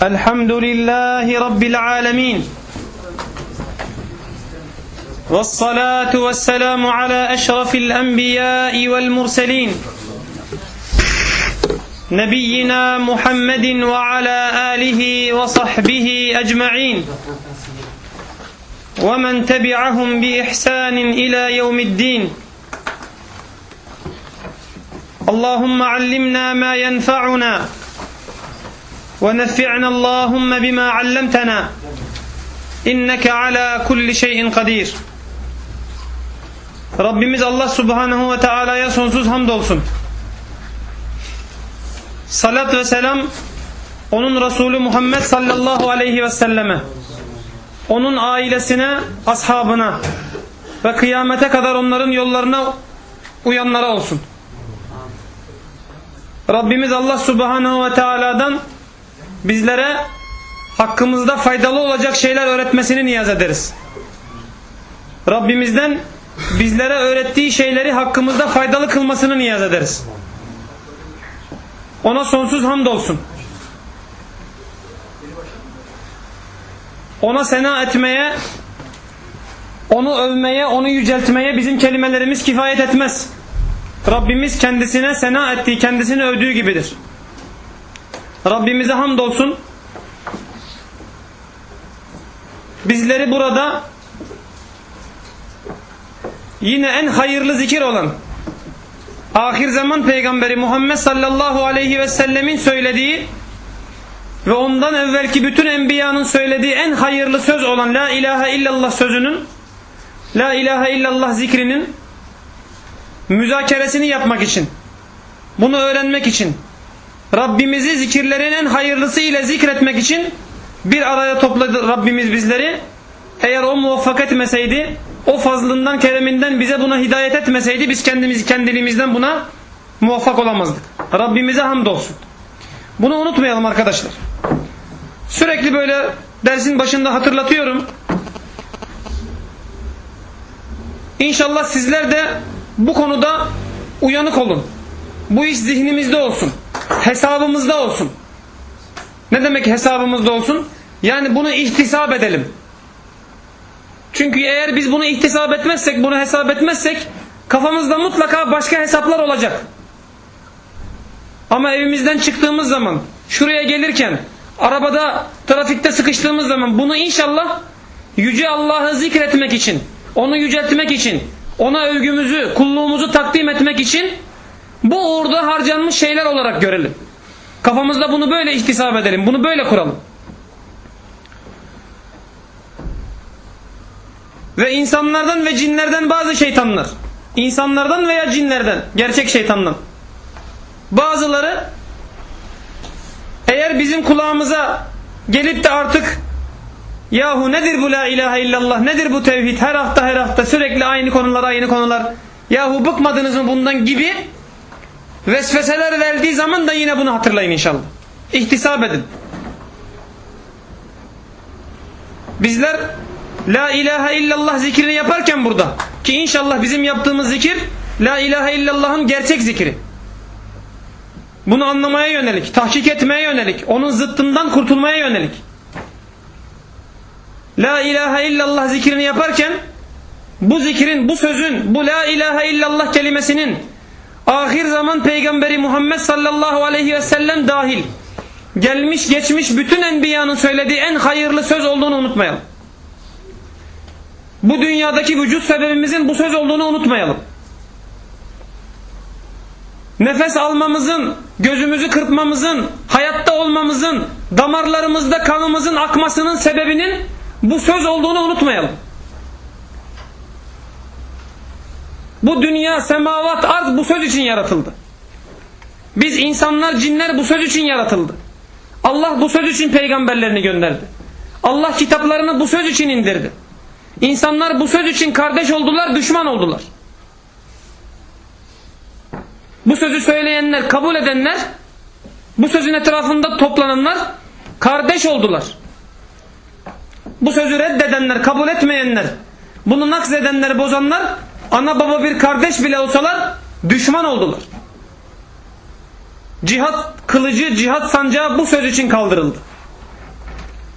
الحمد لله رب العالمين. والصلاة والسلام على أشرف الأنبياء والمرسلين. نبينا محمد وعلى آله وصحبه أجمعين. ومن تبعهم بإحسان إلى يوم الدين. اللهم علمنا ما ينفعنا ونفعنا اللهم بما علمتنا إنك على كل şeyin kadir. Rabbimiz Allah Subhanahu ve Teala'ya sonsuz hamdolsun. Salat ve selam onun Resulü Muhammed sallallahu aleyhi ve selleme, onun ailesine, ashabına ve kıyamete kadar onların yollarına uyanlara olsun. Rabbimiz Allah Subhanahu ve Teala'dan bizlere hakkımızda faydalı olacak şeyler öğretmesini niyaz ederiz. Rabbimizden bizlere öğrettiği şeyleri hakkımızda faydalı kılmasını niyaz ederiz. Ona sonsuz hamdolsun. Ona sena etmeye, onu övmeye, onu yüceltmeye bizim kelimelerimiz kifayet etmez. Rabbimiz kendisine sena ettiği, kendisini övdüğü gibidir. Rabbimize hamdolsun. Bizleri burada yine en hayırlı zikir olan ahir zaman peygamberi Muhammed sallallahu aleyhi ve sellemin söylediği ve ondan evvelki bütün enbiyanın söylediği en hayırlı söz olan La ilahe illallah sözünün La ilahe illallah zikrinin müzakeresini yapmak için bunu öğrenmek için Rabbimizi zikirlerin en hayırlısı ile zikretmek için bir araya topladı Rabbimiz bizleri. Eğer o muvaffak etmeseydi, o fazlından, kereminden bize buna hidayet etmeseydi biz kendimiz kendiliğimizden buna muvaffak olamazdık. Rabbimize hamdolsun. Bunu unutmayalım arkadaşlar. Sürekli böyle dersin başında hatırlatıyorum. İnşallah sizler de bu konuda uyanık olun. Bu iş zihnimizde olsun. Hesabımızda olsun. Ne demek hesabımızda olsun? Yani bunu ihtisap edelim. Çünkü eğer biz bunu ihtisap etmezsek, bunu hesap etmezsek kafamızda mutlaka başka hesaplar olacak. Ama evimizden çıktığımız zaman, şuraya gelirken, arabada, trafikte sıkıştığımız zaman bunu inşallah Yüce Allah'ı zikretmek için, onu yüceltmek için, ona övgümüzü, kulluğumuzu takdim etmek için bu uğurda harcanmış şeyler olarak görelim. Kafamızda bunu böyle ihtisap edelim. Bunu böyle kuralım. Ve insanlardan ve cinlerden bazı şeytanlar. insanlardan veya cinlerden. Gerçek şeytandan. Bazıları eğer bizim kulağımıza gelip de artık yahu nedir bu la ilahe illallah nedir bu tevhid her hafta her hafta sürekli aynı konular aynı konular yahu bıkmadınız mı bundan gibi vesveseler verdiği zaman da yine bunu hatırlayın inşallah. İhtisap edin. Bizler La ilahe illallah zikrini yaparken burada ki inşallah bizim yaptığımız zikir La ilahe illallah'ın gerçek zikri. Bunu anlamaya yönelik, tahkik etmeye yönelik, onun zıttından kurtulmaya yönelik. La ilahe illallah zikrini yaparken bu zikrin, bu sözün, bu La ilahe illallah kelimesinin ahir zaman peygamberi Muhammed sallallahu aleyhi ve sellem dahil gelmiş geçmiş bütün enbiyanın söylediği en hayırlı söz olduğunu unutmayalım. Bu dünyadaki vücut sebebimizin bu söz olduğunu unutmayalım. Nefes almamızın, gözümüzü kırpmamızın, hayatta olmamızın, damarlarımızda kanımızın akmasının sebebinin bu söz olduğunu unutmayalım. Bu dünya, semavat, arz bu söz için yaratıldı. Biz insanlar, cinler bu söz için yaratıldı. Allah bu söz için peygamberlerini gönderdi. Allah kitaplarını bu söz için indirdi. İnsanlar bu söz için kardeş oldular, düşman oldular. Bu sözü söyleyenler, kabul edenler, bu sözün etrafında toplananlar kardeş oldular. Bu sözü reddedenler, kabul etmeyenler, bunu nakzedenler, bozanlar ana baba bir kardeş bile olsalar düşman oldular. Cihat kılıcı, cihat sancağı bu söz için kaldırıldı.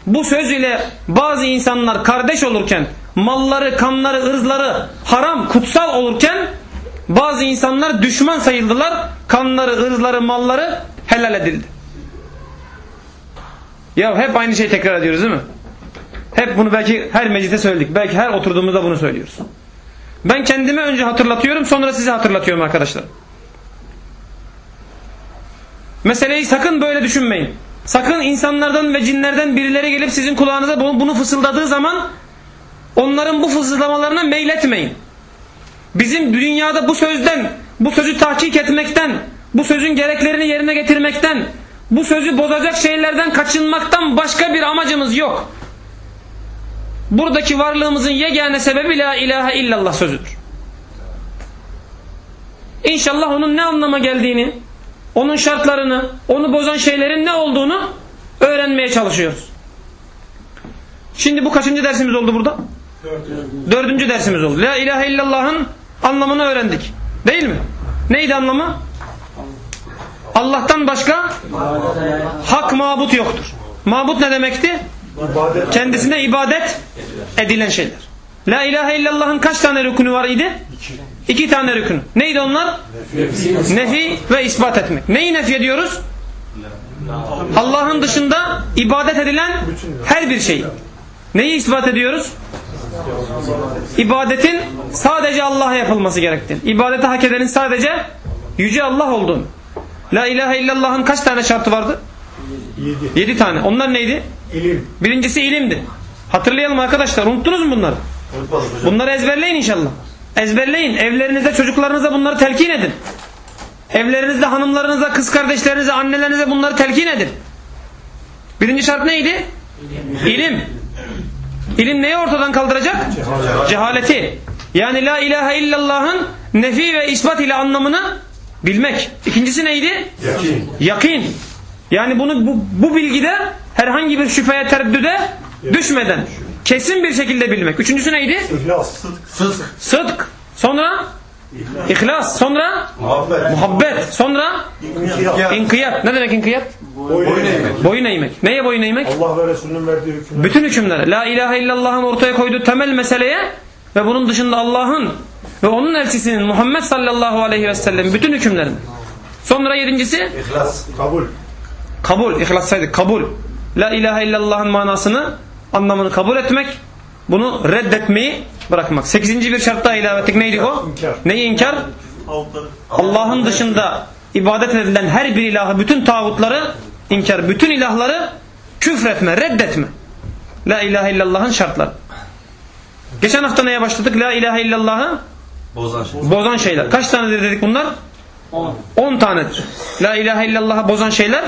bu söz ile bazı insanlar kardeş olurken malları, kanları, ırzları haram, kutsal olurken bazı insanlar düşman sayıldılar. Kanları, ırzları, malları helal edildi. Ya hep aynı şeyi tekrar ediyoruz değil mi? Hep bunu belki her mecliste söyledik. Belki her oturduğumuzda bunu söylüyoruz. Ben kendime önce hatırlatıyorum sonra size hatırlatıyorum arkadaşlar. Meseleyi sakın böyle düşünmeyin. Sakın insanlardan ve cinlerden birileri gelip sizin kulağınıza bunu, fısıldadığı zaman onların bu fısıldamalarına meyletmeyin. Bizim dünyada bu sözden, bu sözü tahkik etmekten, bu sözün gereklerini yerine getirmekten, bu sözü bozacak şeylerden kaçınmaktan başka bir amacımız yok. Buradaki varlığımızın yegane sebebi la ilahe illallah sözüdür. İnşallah onun ne anlama geldiğini, onun şartlarını, onu bozan şeylerin ne olduğunu öğrenmeye çalışıyoruz. Şimdi bu kaçıncı dersimiz oldu burada? Dördüncü dersimiz oldu. La ilahe illallah'ın anlamını öğrendik. Değil mi? Neydi anlamı? Allah'tan başka hak mabut yoktur. Mabut ne demekti? Kendisine ibadet edilen şeyler. La ilahe illallah'ın kaç tane rükünü var idi? İki tane rükünü. Neydi onlar? Nefi ve ispat etmek. Neyi nefi ediyoruz? Allah'ın dışında ibadet edilen her bir şey. Neyi ispat ediyoruz? İbadetin sadece Allah'a yapılması gerektiğini. İbadeti hak edenin sadece Yüce Allah olduğunu. La ilahe illallah'ın kaç tane şartı vardı? Yedi. Yedi tane. Onlar neydi? İlim. Birincisi ilimdi. Hatırlayalım arkadaşlar. Unuttunuz mu bunları? Bunları ezberleyin inşallah. Ezberleyin. Evlerinizde çocuklarınıza bunları telkin edin. Evlerinizde hanımlarınıza, kız kardeşlerinize, annelerinize bunları telkin edin. Birinci şart neydi? İlim. İlim neyi ortadan kaldıracak? Cehaleti. Yani la ilahe illallah'ın nefi ve ispat ile anlamını bilmek. İkincisi neydi? Yakin. Yakin. Yani bunu bu, bu bilgide herhangi bir şüpheye tereddüde düşmeden kesin bir şekilde bilmek. Üçüncüsü neydi? İhlas. Sıdk. Sıdk. Sonra ihlas. Sonra Muhabbet. muhabbet. Sonra İnkiyat. inkiyat. Ne demek inkiyat? Boyun eğmek. Boyun eğmek. Neye boyun eğmek? Allah ve Resulünün verdiği hükümler. Bütün hükümlere. La ilahe illallah'ın ortaya koyduğu temel meseleye ve bunun dışında Allah'ın ve onun elçisinin Muhammed sallallahu aleyhi ve sellem bütün hükümlerine. Sonra yedincisi İhlas. Kabul. Kabul, ihlas saydık. Kabul. La ilahe illallah'ın manasını, anlamını kabul etmek, bunu reddetmeyi bırakmak. Sekizinci bir şart daha ilave ettik. Neydi o? İnkar. Neyi inkar? Allah'ın dışında ibadet edilen her bir ilahı, bütün tağutları inkar, bütün ilahları küfretme, reddetme. La ilahe illallah'ın şartları. Geçen hafta neye başladık? La ilahe illallah'ı Bozan şey. bozan şeyler. Kaç tanedir dedik bunlar? 10 tanedir. La ilahe illallah'ı bozan şeyler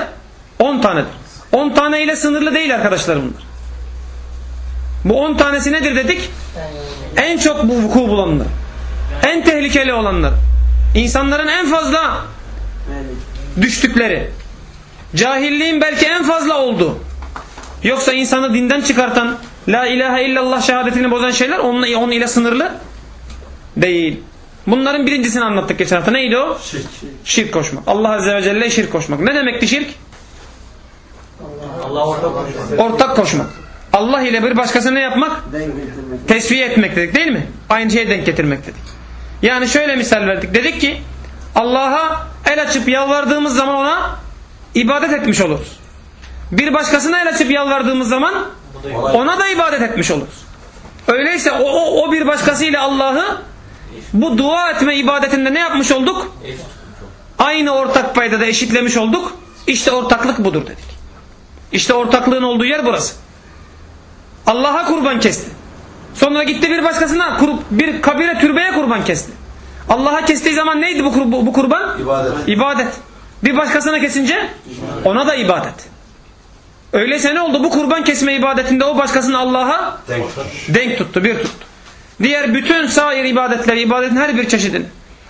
10 tanedir. 10 tane ile sınırlı değil arkadaşlar bunlar. Bu 10 tanesi nedir dedik? En çok bu vuku bulanlar. En tehlikeli olanlar. İnsanların en fazla düştükleri. Cahilliğin belki en fazla olduğu. Yoksa insanı dinden çıkartan La ilahe illallah şehadetini bozan şeyler onunla, onun ile sınırlı değil. Bunların birincisini anlattık geçen hafta. Neydi o? Şirk. Şirk koşmak. Allah Azze ve Celle şirk koşmak. Ne demekti şirk? Ortak koşmak. Allah ile bir başkasını ne yapmak? Tesviye etmek dedik değil mi? Aynı şeye denk getirmek dedik. Yani şöyle misal verdik. Dedik ki Allah'a el açıp yalvardığımız zaman ona ibadet etmiş oluruz. Bir başkasına el açıp yalvardığımız zaman ona da ibadet etmiş oluruz. Öyleyse o, o, o bir başkasıyla Allah'ı bu dua etme ibadetinde ne yapmış olduk? Aynı ortak payda da eşitlemiş olduk. İşte ortaklık budur dedik. İşte ortaklığın olduğu yer burası. Allah'a kurban kesti. Sonra gitti bir başkasına bir kabire türbeye kurban kesti. Allah'a kestiği zaman neydi bu, kur- bu, bu kurban? İbadet. İbadet. Bir başkasına kesince ona da ibadet. Öyleyse ne oldu? Bu kurban kesme ibadetinde o başkasını Allah'a Denk. denk tuttu, bir tuttu. Diğer bütün sair ibadetleri, ibadetin her bir çeşidini,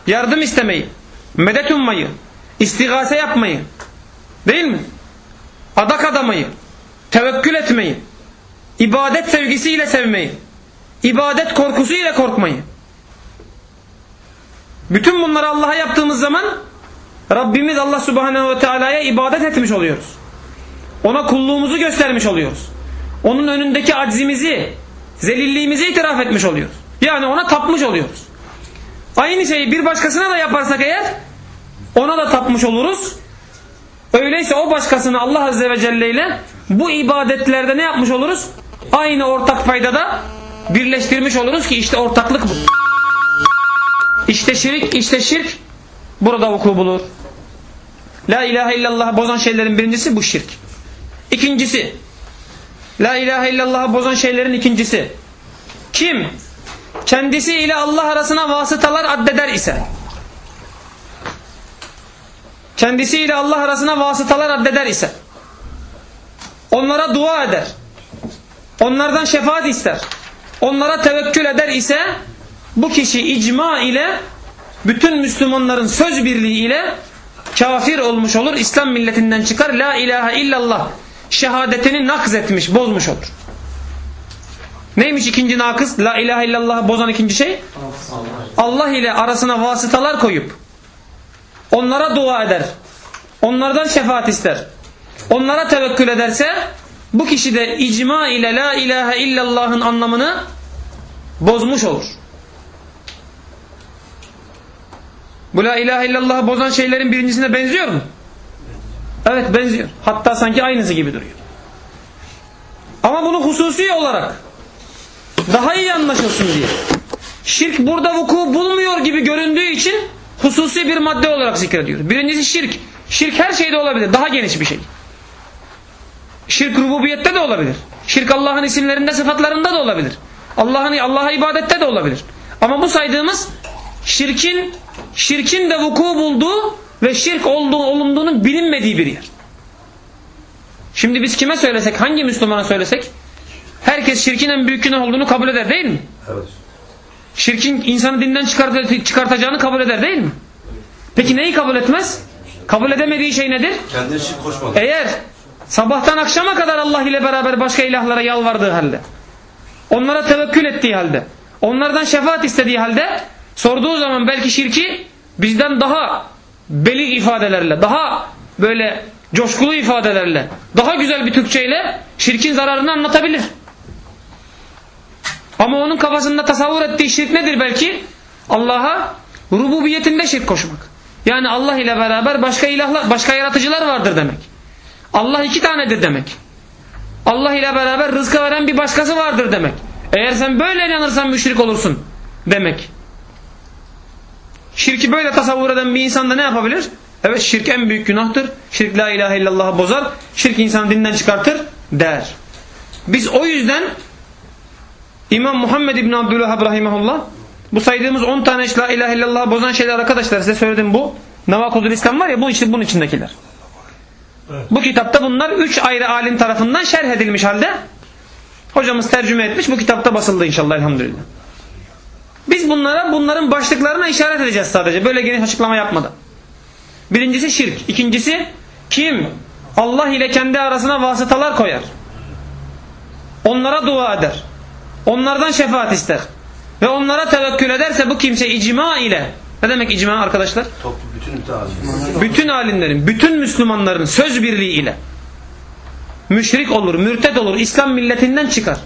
yardım istemeyi, medet ummayı, istigase yapmayı, değil mi? Adak adamayı, tevekkül etmeyi, ibadet sevgisiyle sevmeyi, ibadet korkusuyla korkmayı. Bütün bunları Allah'a yaptığımız zaman Rabbimiz Allah Subhanahu ve Teala'ya ibadet etmiş oluyoruz. Ona kulluğumuzu göstermiş oluyoruz. onun önündeki aczimizi, zelilliğimizi itiraf etmiş oluyoruz. Yani ona tapmış oluyoruz. Aynı şeyi bir başkasına da yaparsak eğer ona da tapmış oluruz. Öyleyse o başkasını Allah Azze ve Celle ile bu ibadetlerde ne yapmış oluruz? Aynı ortak paydada birleştirmiş oluruz ki işte ortaklık bu. İşte şirk, işte şirk burada vuku bulur. La ilahe illallah bozan şeylerin birincisi bu şirk. İkincisi La ilahe illallah bozan şeylerin ikincisi kim kendisi ile Allah arasına vasıtalar addeder ise kendisi ile Allah arasına vasıtalar addeder ise onlara dua eder onlardan şefaat ister onlara tevekkül eder ise bu kişi icma ile bütün Müslümanların söz birliği ile kafir olmuş olur İslam milletinden çıkar. La ilahe illallah şehadetini nakz etmiş bozmuş olur. Neymiş ikinci nakız la ilahe illallah bozan ikinci şey? Allah ile arasına vasıtalar koyup onlara dua eder onlardan şefaat ister onlara tevekkül ederse bu kişi de icma ile la ilahe illallah'ın anlamını bozmuş olur. Bu la ilahe illallah'ı bozan şeylerin birincisine benziyor mu? Evet benziyor. Hatta sanki aynısı gibi duruyor. Ama bunu hususi olarak daha iyi anlaşılsın diye. Şirk burada vuku bulmuyor gibi göründüğü için hususi bir madde olarak zikrediyor. Birincisi şirk. Şirk her şeyde olabilir. Daha geniş bir şey. Şirk rububiyette de olabilir. Şirk Allah'ın isimlerinde sıfatlarında da olabilir. Allah'ın Allah'a ibadette de olabilir. Ama bu saydığımız şirkin şirkin de vuku bulduğu ve şirk olduğu olunduğunun bilinmediği bir yer. Şimdi biz kime söylesek, hangi Müslümana söylesek herkes şirkin en büyük günah olduğunu kabul eder değil mi? Evet. Şirkin insanı dinden çıkart- çıkartacağını kabul eder değil mi? Peki neyi kabul etmez? Kabul edemediği şey nedir? Kendine şirk koşmadı. Eğer sabahtan akşama kadar Allah ile beraber başka ilahlara yalvardığı halde, onlara tevekkül ettiği halde, onlardan şefaat istediği halde sorduğu zaman belki şirki bizden daha belik ifadelerle, daha böyle coşkulu ifadelerle, daha güzel bir Türkçeyle şirkin zararını anlatabilir. Ama onun kafasında tasavvur ettiği şirk nedir belki? Allah'a rububiyetinde şirk koşmak. Yani Allah ile beraber başka ilahlar, başka yaratıcılar vardır demek. Allah iki tanedir demek. Allah ile beraber rızkı veren bir başkası vardır demek. Eğer sen böyle inanırsan müşrik olursun demek. Şirki böyle tasavvur eden bir insan da ne yapabilir? Evet şirk en büyük günahtır. Şirk la ilahe illallah'ı bozar. Şirk insanı dinden çıkartır der. Biz o yüzden İmam Muhammed İbn Abdülvahhab rahimahullah bu saydığımız 10 tane la ilahe illallah bozan şeyler arkadaşlar size söyledim bu. Nevakuzul İslam var ya bu işte bunun içindekiler. Bu kitapta bunlar 3 ayrı alim tarafından şerh edilmiş halde hocamız tercüme etmiş bu kitapta basıldı inşallah elhamdülillah. Biz bunlara bunların başlıklarına işaret edeceğiz sadece böyle geniş açıklama yapmadan. Birincisi şirk. ikincisi kim Allah ile kendi arasına vasıtalar koyar. Onlara dua eder. Onlardan şefaat ister. Ve onlara tevekkül ederse bu kimse icma ile ne demek icma arkadaşlar? Toplu bütün. Bütün alimlerin, bütün Müslümanların söz birliği ile müşrik olur, mürted olur, İslam milletinden çıkar.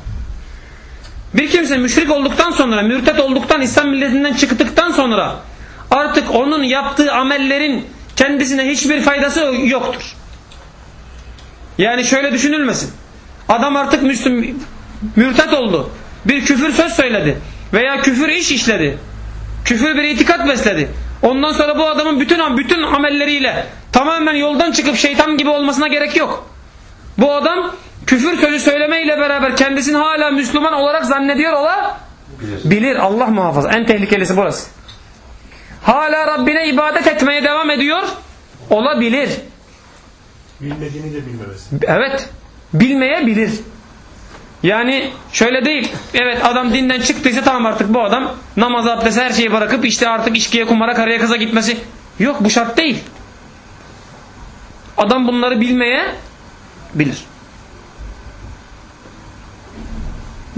Bir kimse müşrik olduktan sonra, mürted olduktan, İslam milletinden çıktıktan sonra artık onun yaptığı amellerin kendisine hiçbir faydası yoktur. Yani şöyle düşünülmesin. Adam artık Müslüm, mürted oldu. Bir küfür söz söyledi. Veya küfür iş işledi. Küfür bir itikat besledi. Ondan sonra bu adamın bütün bütün amelleriyle tamamen yoldan çıkıp şeytan gibi olmasına gerek yok. Bu adam küfür sözü söylemeyle beraber kendisini hala Müslüman olarak zannediyor ola Bilir. bilir. Allah muhafaza. En tehlikelisi burası. Hala Rabbine ibadet etmeye devam ediyor olabilir. Bilmediğini de bilmemesi. Evet. Bilmeyebilir. Yani şöyle değil. Evet adam dinden çıktıysa tamam artık bu adam namaz abdest her şeyi bırakıp işte artık içkiye kumara karıya kıza gitmesi. Yok bu şart değil. Adam bunları bilmeye bilir.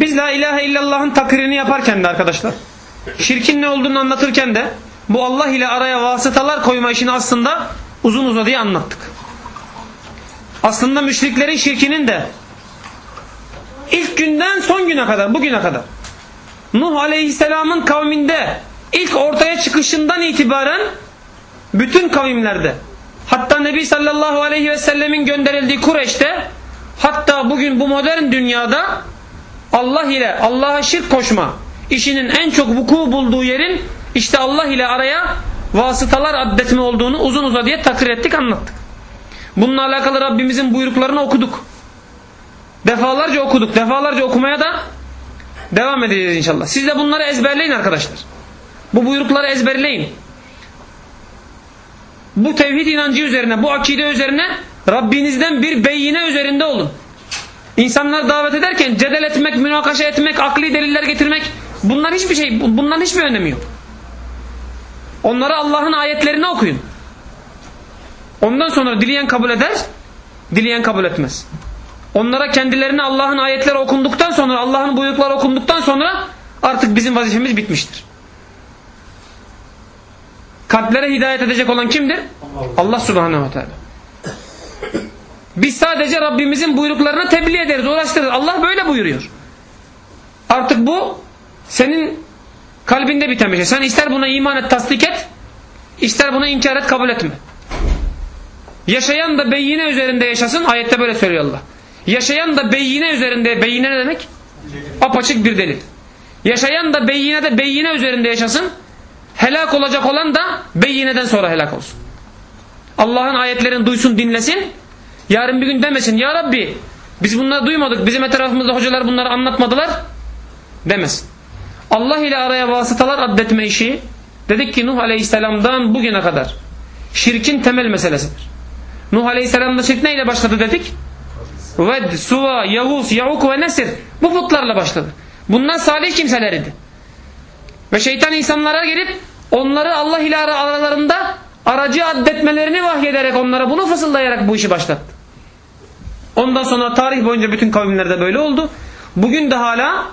Biz la ilahe illallah'ın takririni yaparken de arkadaşlar şirkin ne olduğunu anlatırken de bu Allah ile araya vasıtalar koyma işini aslında uzun uzadıya anlattık. Aslında müşriklerin şirkinin de ilk günden son güne kadar, bugüne kadar. Nuh Aleyhisselam'ın kavminde ilk ortaya çıkışından itibaren bütün kavimlerde hatta Nebi sallallahu aleyhi ve sellemin gönderildiği Kureyş'te hatta bugün bu modern dünyada Allah ile Allah'a şirk koşma işinin en çok vuku bulduğu yerin işte Allah ile araya vasıtalar addetme olduğunu uzun uzadıya takrir ettik anlattık. Bununla alakalı Rabbimizin buyruklarını okuduk. Defalarca okuduk. Defalarca okumaya da devam edeceğiz inşallah. Siz de bunları ezberleyin arkadaşlar. Bu buyrukları ezberleyin. Bu tevhid inancı üzerine, bu akide üzerine Rabbinizden bir beyine üzerinde olun. İnsanlar davet ederken cedel etmek, münakaşa etmek, akli deliller getirmek bunlar hiçbir şey, bunların hiçbir önemi yok. Onlara Allah'ın ayetlerini okuyun. Ondan sonra dileyen kabul eder, dileyen kabul etmez. Onlara kendilerine Allah'ın ayetleri okunduktan sonra, Allah'ın buyrukları okunduktan sonra artık bizim vazifemiz bitmiştir. Kalplere hidayet edecek olan kimdir? Allah subhanehu ve teala. Biz sadece Rabbimizin buyruklarına tebliğ ederiz, uğraştırırız. Allah böyle buyuruyor. Artık bu senin kalbinde biten bir şey. Sen ister buna iman et, tasdik et, ister buna inkar et, kabul etme. Yaşayan da beyine üzerinde yaşasın. Ayette böyle söylüyor Allah. Yaşayan da beyine üzerinde, beyine ne demek? Apaçık bir delil. Yaşayan da beyine de beyine üzerinde yaşasın. Helak olacak olan da beyineden sonra helak olsun. Allah'ın ayetlerini duysun, dinlesin. Yarın bir gün demesin. Ya Rabbi biz bunları duymadık. Bizim etrafımızda hocalar bunları anlatmadılar. Demesin. Allah ile araya vasıtalar addetme işi dedik ki Nuh Aleyhisselam'dan bugüne kadar şirkin temel meselesidir. Nuh Aleyhisselam'da şirk neyle başladı dedik? Ved, Suva, Yavuz, Yavuk ve Nesir bu putlarla başladı. Bunlar salih kimseler idi. Ve şeytan insanlara gelip onları Allah ile aralarında aracı addetmelerini vahyederek onlara bunu fısıldayarak bu işi başlattı. Ondan sonra tarih boyunca bütün kavimlerde böyle oldu. Bugün de hala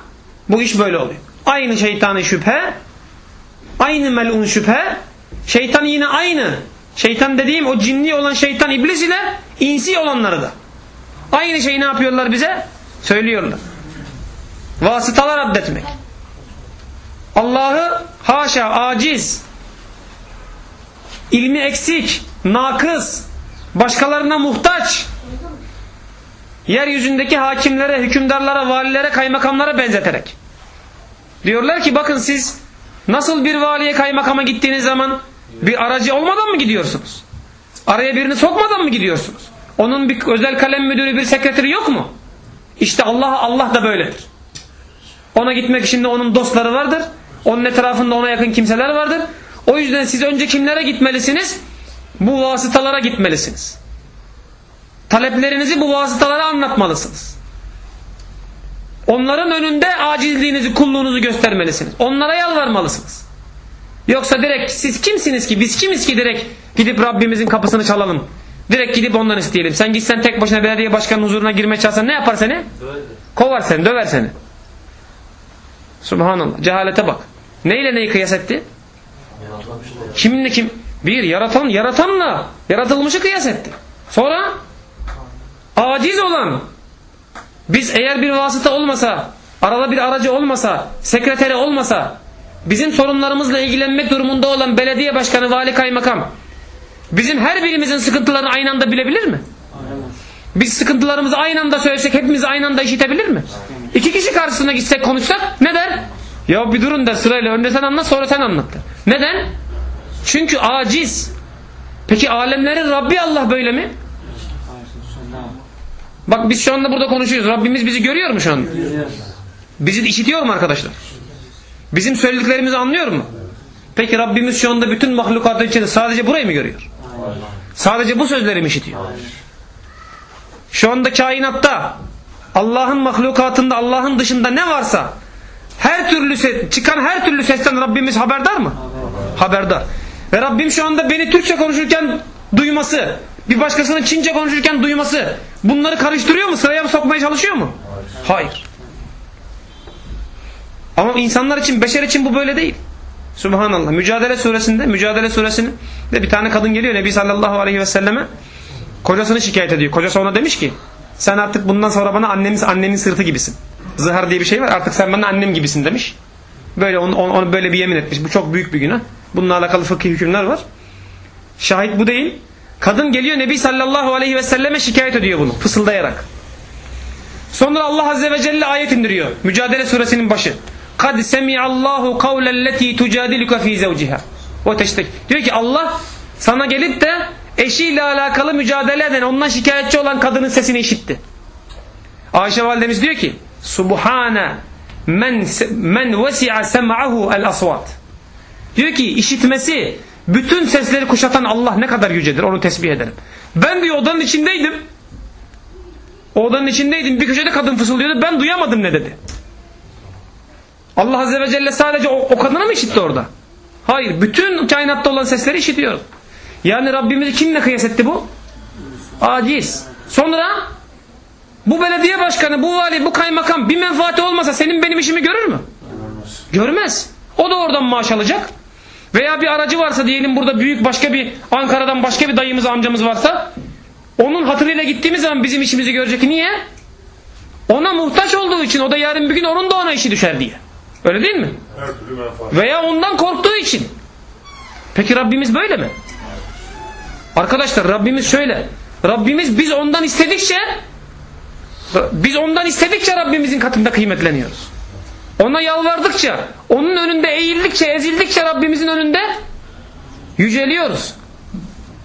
bu iş böyle oluyor. Aynı şeytanı şüphe, aynı melun şüphe, şeytan yine aynı. Şeytan dediğim o cinli olan şeytan iblis ile insi olanları da. Aynı şeyi ne yapıyorlar bize? Söylüyorlar. Vasıtalar addetmek. Allah'ı haşa aciz, ilmi eksik, nakız, başkalarına muhtaç, yeryüzündeki hakimlere, hükümdarlara, valilere, kaymakamlara benzeterek. Diyorlar ki bakın siz nasıl bir valiye kaymakama gittiğiniz zaman bir aracı olmadan mı gidiyorsunuz? Araya birini sokmadan mı gidiyorsunuz? Onun bir özel kalem müdürü, bir sekreteri yok mu? İşte Allah Allah da böyledir. Ona gitmek için de onun dostları vardır. Onun etrafında ona yakın kimseler vardır. O yüzden siz önce kimlere gitmelisiniz? Bu vasıtalara gitmelisiniz. Taleplerinizi bu vasıtalara anlatmalısınız. Onların önünde acizliğinizi, kulluğunuzu göstermelisiniz. Onlara yalvarmalısınız. Yoksa direkt siz kimsiniz ki, biz kimiz ki direkt gidip Rabbimizin kapısını çalalım. Direkt gidip ondan isteyelim. Sen gitsen tek başına belediye başkanının huzuruna girmeye çalışsan ne yapar seni? Kovar seni, döver seni. Subhanallah. Cehalete bak. Neyle neyi kıyas etti? Kiminle kim? Bir, yaratan, yaratanla yaratılmışı kıyas etti. Sonra aciz olan biz eğer bir vasıta olmasa, arada bir aracı olmasa, sekreteri olmasa, bizim sorunlarımızla ilgilenmek durumunda olan belediye başkanı, vali, kaymakam, bizim her birimizin sıkıntılarını aynı anda bilebilir mi? Biz sıkıntılarımızı aynı anda söylesek hepimiz aynı anda işitebilir mi? İki kişi karşısına gitsek konuşsak ne der? Ya bir durun der sırayla önce sen anlat sonra sen anlat der. Neden? Çünkü aciz. Peki alemlerin Rabbi Allah böyle mi? Bak biz şu anda burada konuşuyoruz. Rabbimiz bizi görüyor mu şu anda? Bizi işitiyor mu arkadaşlar? Bizim söylediklerimizi anlıyor mu? Peki Rabbimiz şu anda bütün mahlukatın içinde sadece burayı mı görüyor? Sadece bu sözleri mi işitiyor? Şu anda kainatta Allah'ın mahlukatında Allah'ın dışında ne varsa her türlü ses, çıkan her türlü sesten Rabbimiz haberdar mı? Haberdar. Ve Rabbim şu anda beni Türkçe konuşurken duyması, bir başkasının Çince konuşurken duyması bunları karıştırıyor mu? Sıraya mı sokmaya çalışıyor mu? Hayır. Ama insanlar için, beşer için bu böyle değil. Subhanallah. Mücadele suresinde, Mücadele suresinin de bir tane kadın geliyor Nebi sallallahu aleyhi ve selleme kocasını şikayet ediyor. Kocası ona demiş ki sen artık bundan sonra bana annemin, annemin sırtı gibisin. Zihar diye bir şey var. Artık sen bana annem gibisin demiş. Böyle onu, onu böyle bir yemin etmiş. Bu çok büyük bir günah. Bununla alakalı fıkhi hükümler var. Şahit bu değil. Kadın geliyor Nebi sallallahu aleyhi ve selleme şikayet ediyor bunu fısıldayarak. Sonra Allah azze ve celle ayet indiriyor. Mücadele suresinin başı. Kad semi'allahu kavlelleti tujadiluka fi zawciha. O teştek. Diyor ki Allah sana gelip de eşiyle alakalı mücadele eden, ondan şikayetçi olan kadının sesini işitti. Ayşe validemiz diyor ki Subhane men, men vesi'a sem'ahu el. Diyor ki işitmesi bütün sesleri kuşatan Allah ne kadar yücedir onu tesbih ederim. Ben diyor odanın içindeydim. O odanın içindeydim. Bir köşede kadın fısıldıyordu. Ben duyamadım ne dedi. Allah Azze ve Celle sadece o, o kadına mı işitti orada? Hayır. Bütün kainatta olan sesleri işitiyor. Yani Rabbimizi kimle kıyas etti bu? Aciz. Sonra bu belediye başkanı, bu vali, bu kaymakam bir menfaati olmasa senin benim işimi görür mü? Görmez. O da oradan maaş alacak. Veya bir aracı varsa diyelim burada büyük başka bir Ankara'dan başka bir dayımız amcamız varsa onun hatırıyla gittiğimiz zaman bizim işimizi görecek. Niye? Ona muhtaç olduğu için o da yarın bir gün onun da ona işi düşer diye. Öyle değil mi? Veya ondan korktuğu için. Peki Rabbimiz böyle mi? Arkadaşlar Rabbimiz şöyle. Rabbimiz biz ondan istedikçe biz ondan istedikçe Rabbimizin katında kıymetleniyoruz. Ona yalvardıkça, onun önünde eğildikçe, ezildikçe Rabbimizin önünde yüceliyoruz.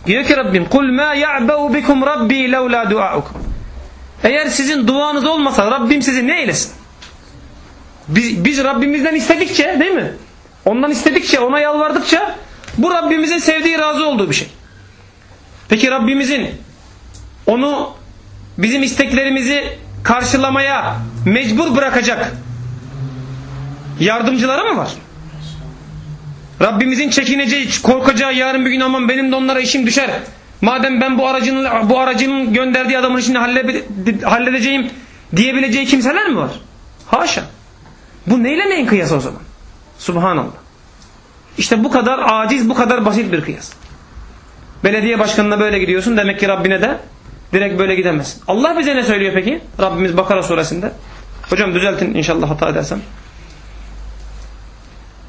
Diyor ki Rabbim kul ma ya'ba'u bikum rabbi laula duaukum. Eğer sizin duanız olmasa Rabbim sizi ne eylesin? Biz, biz Rabbimizden istedikçe değil mi? Ondan istedikçe, ona yalvardıkça bu Rabbimizin sevdiği, razı olduğu bir şey. Peki Rabbimizin onu bizim isteklerimizi karşılamaya mecbur bırakacak yardımcıları mı var? Rabbimizin çekineceği, korkacağı yarın bir gün aman benim de onlara işim düşer. Madem ben bu aracın bu aracın gönderdiği adamın işini halle- halledeceğim diyebileceği kimseler mi var? Haşa. Bu neyle neyin kıyası o zaman? Subhanallah. İşte bu kadar aciz, bu kadar basit bir kıyas. Belediye başkanına böyle gidiyorsun demek ki Rabbine de direkt böyle gidemezsin. Allah bize ne söylüyor peki? Rabbimiz Bakara suresinde. Hocam düzeltin inşallah hata edersem.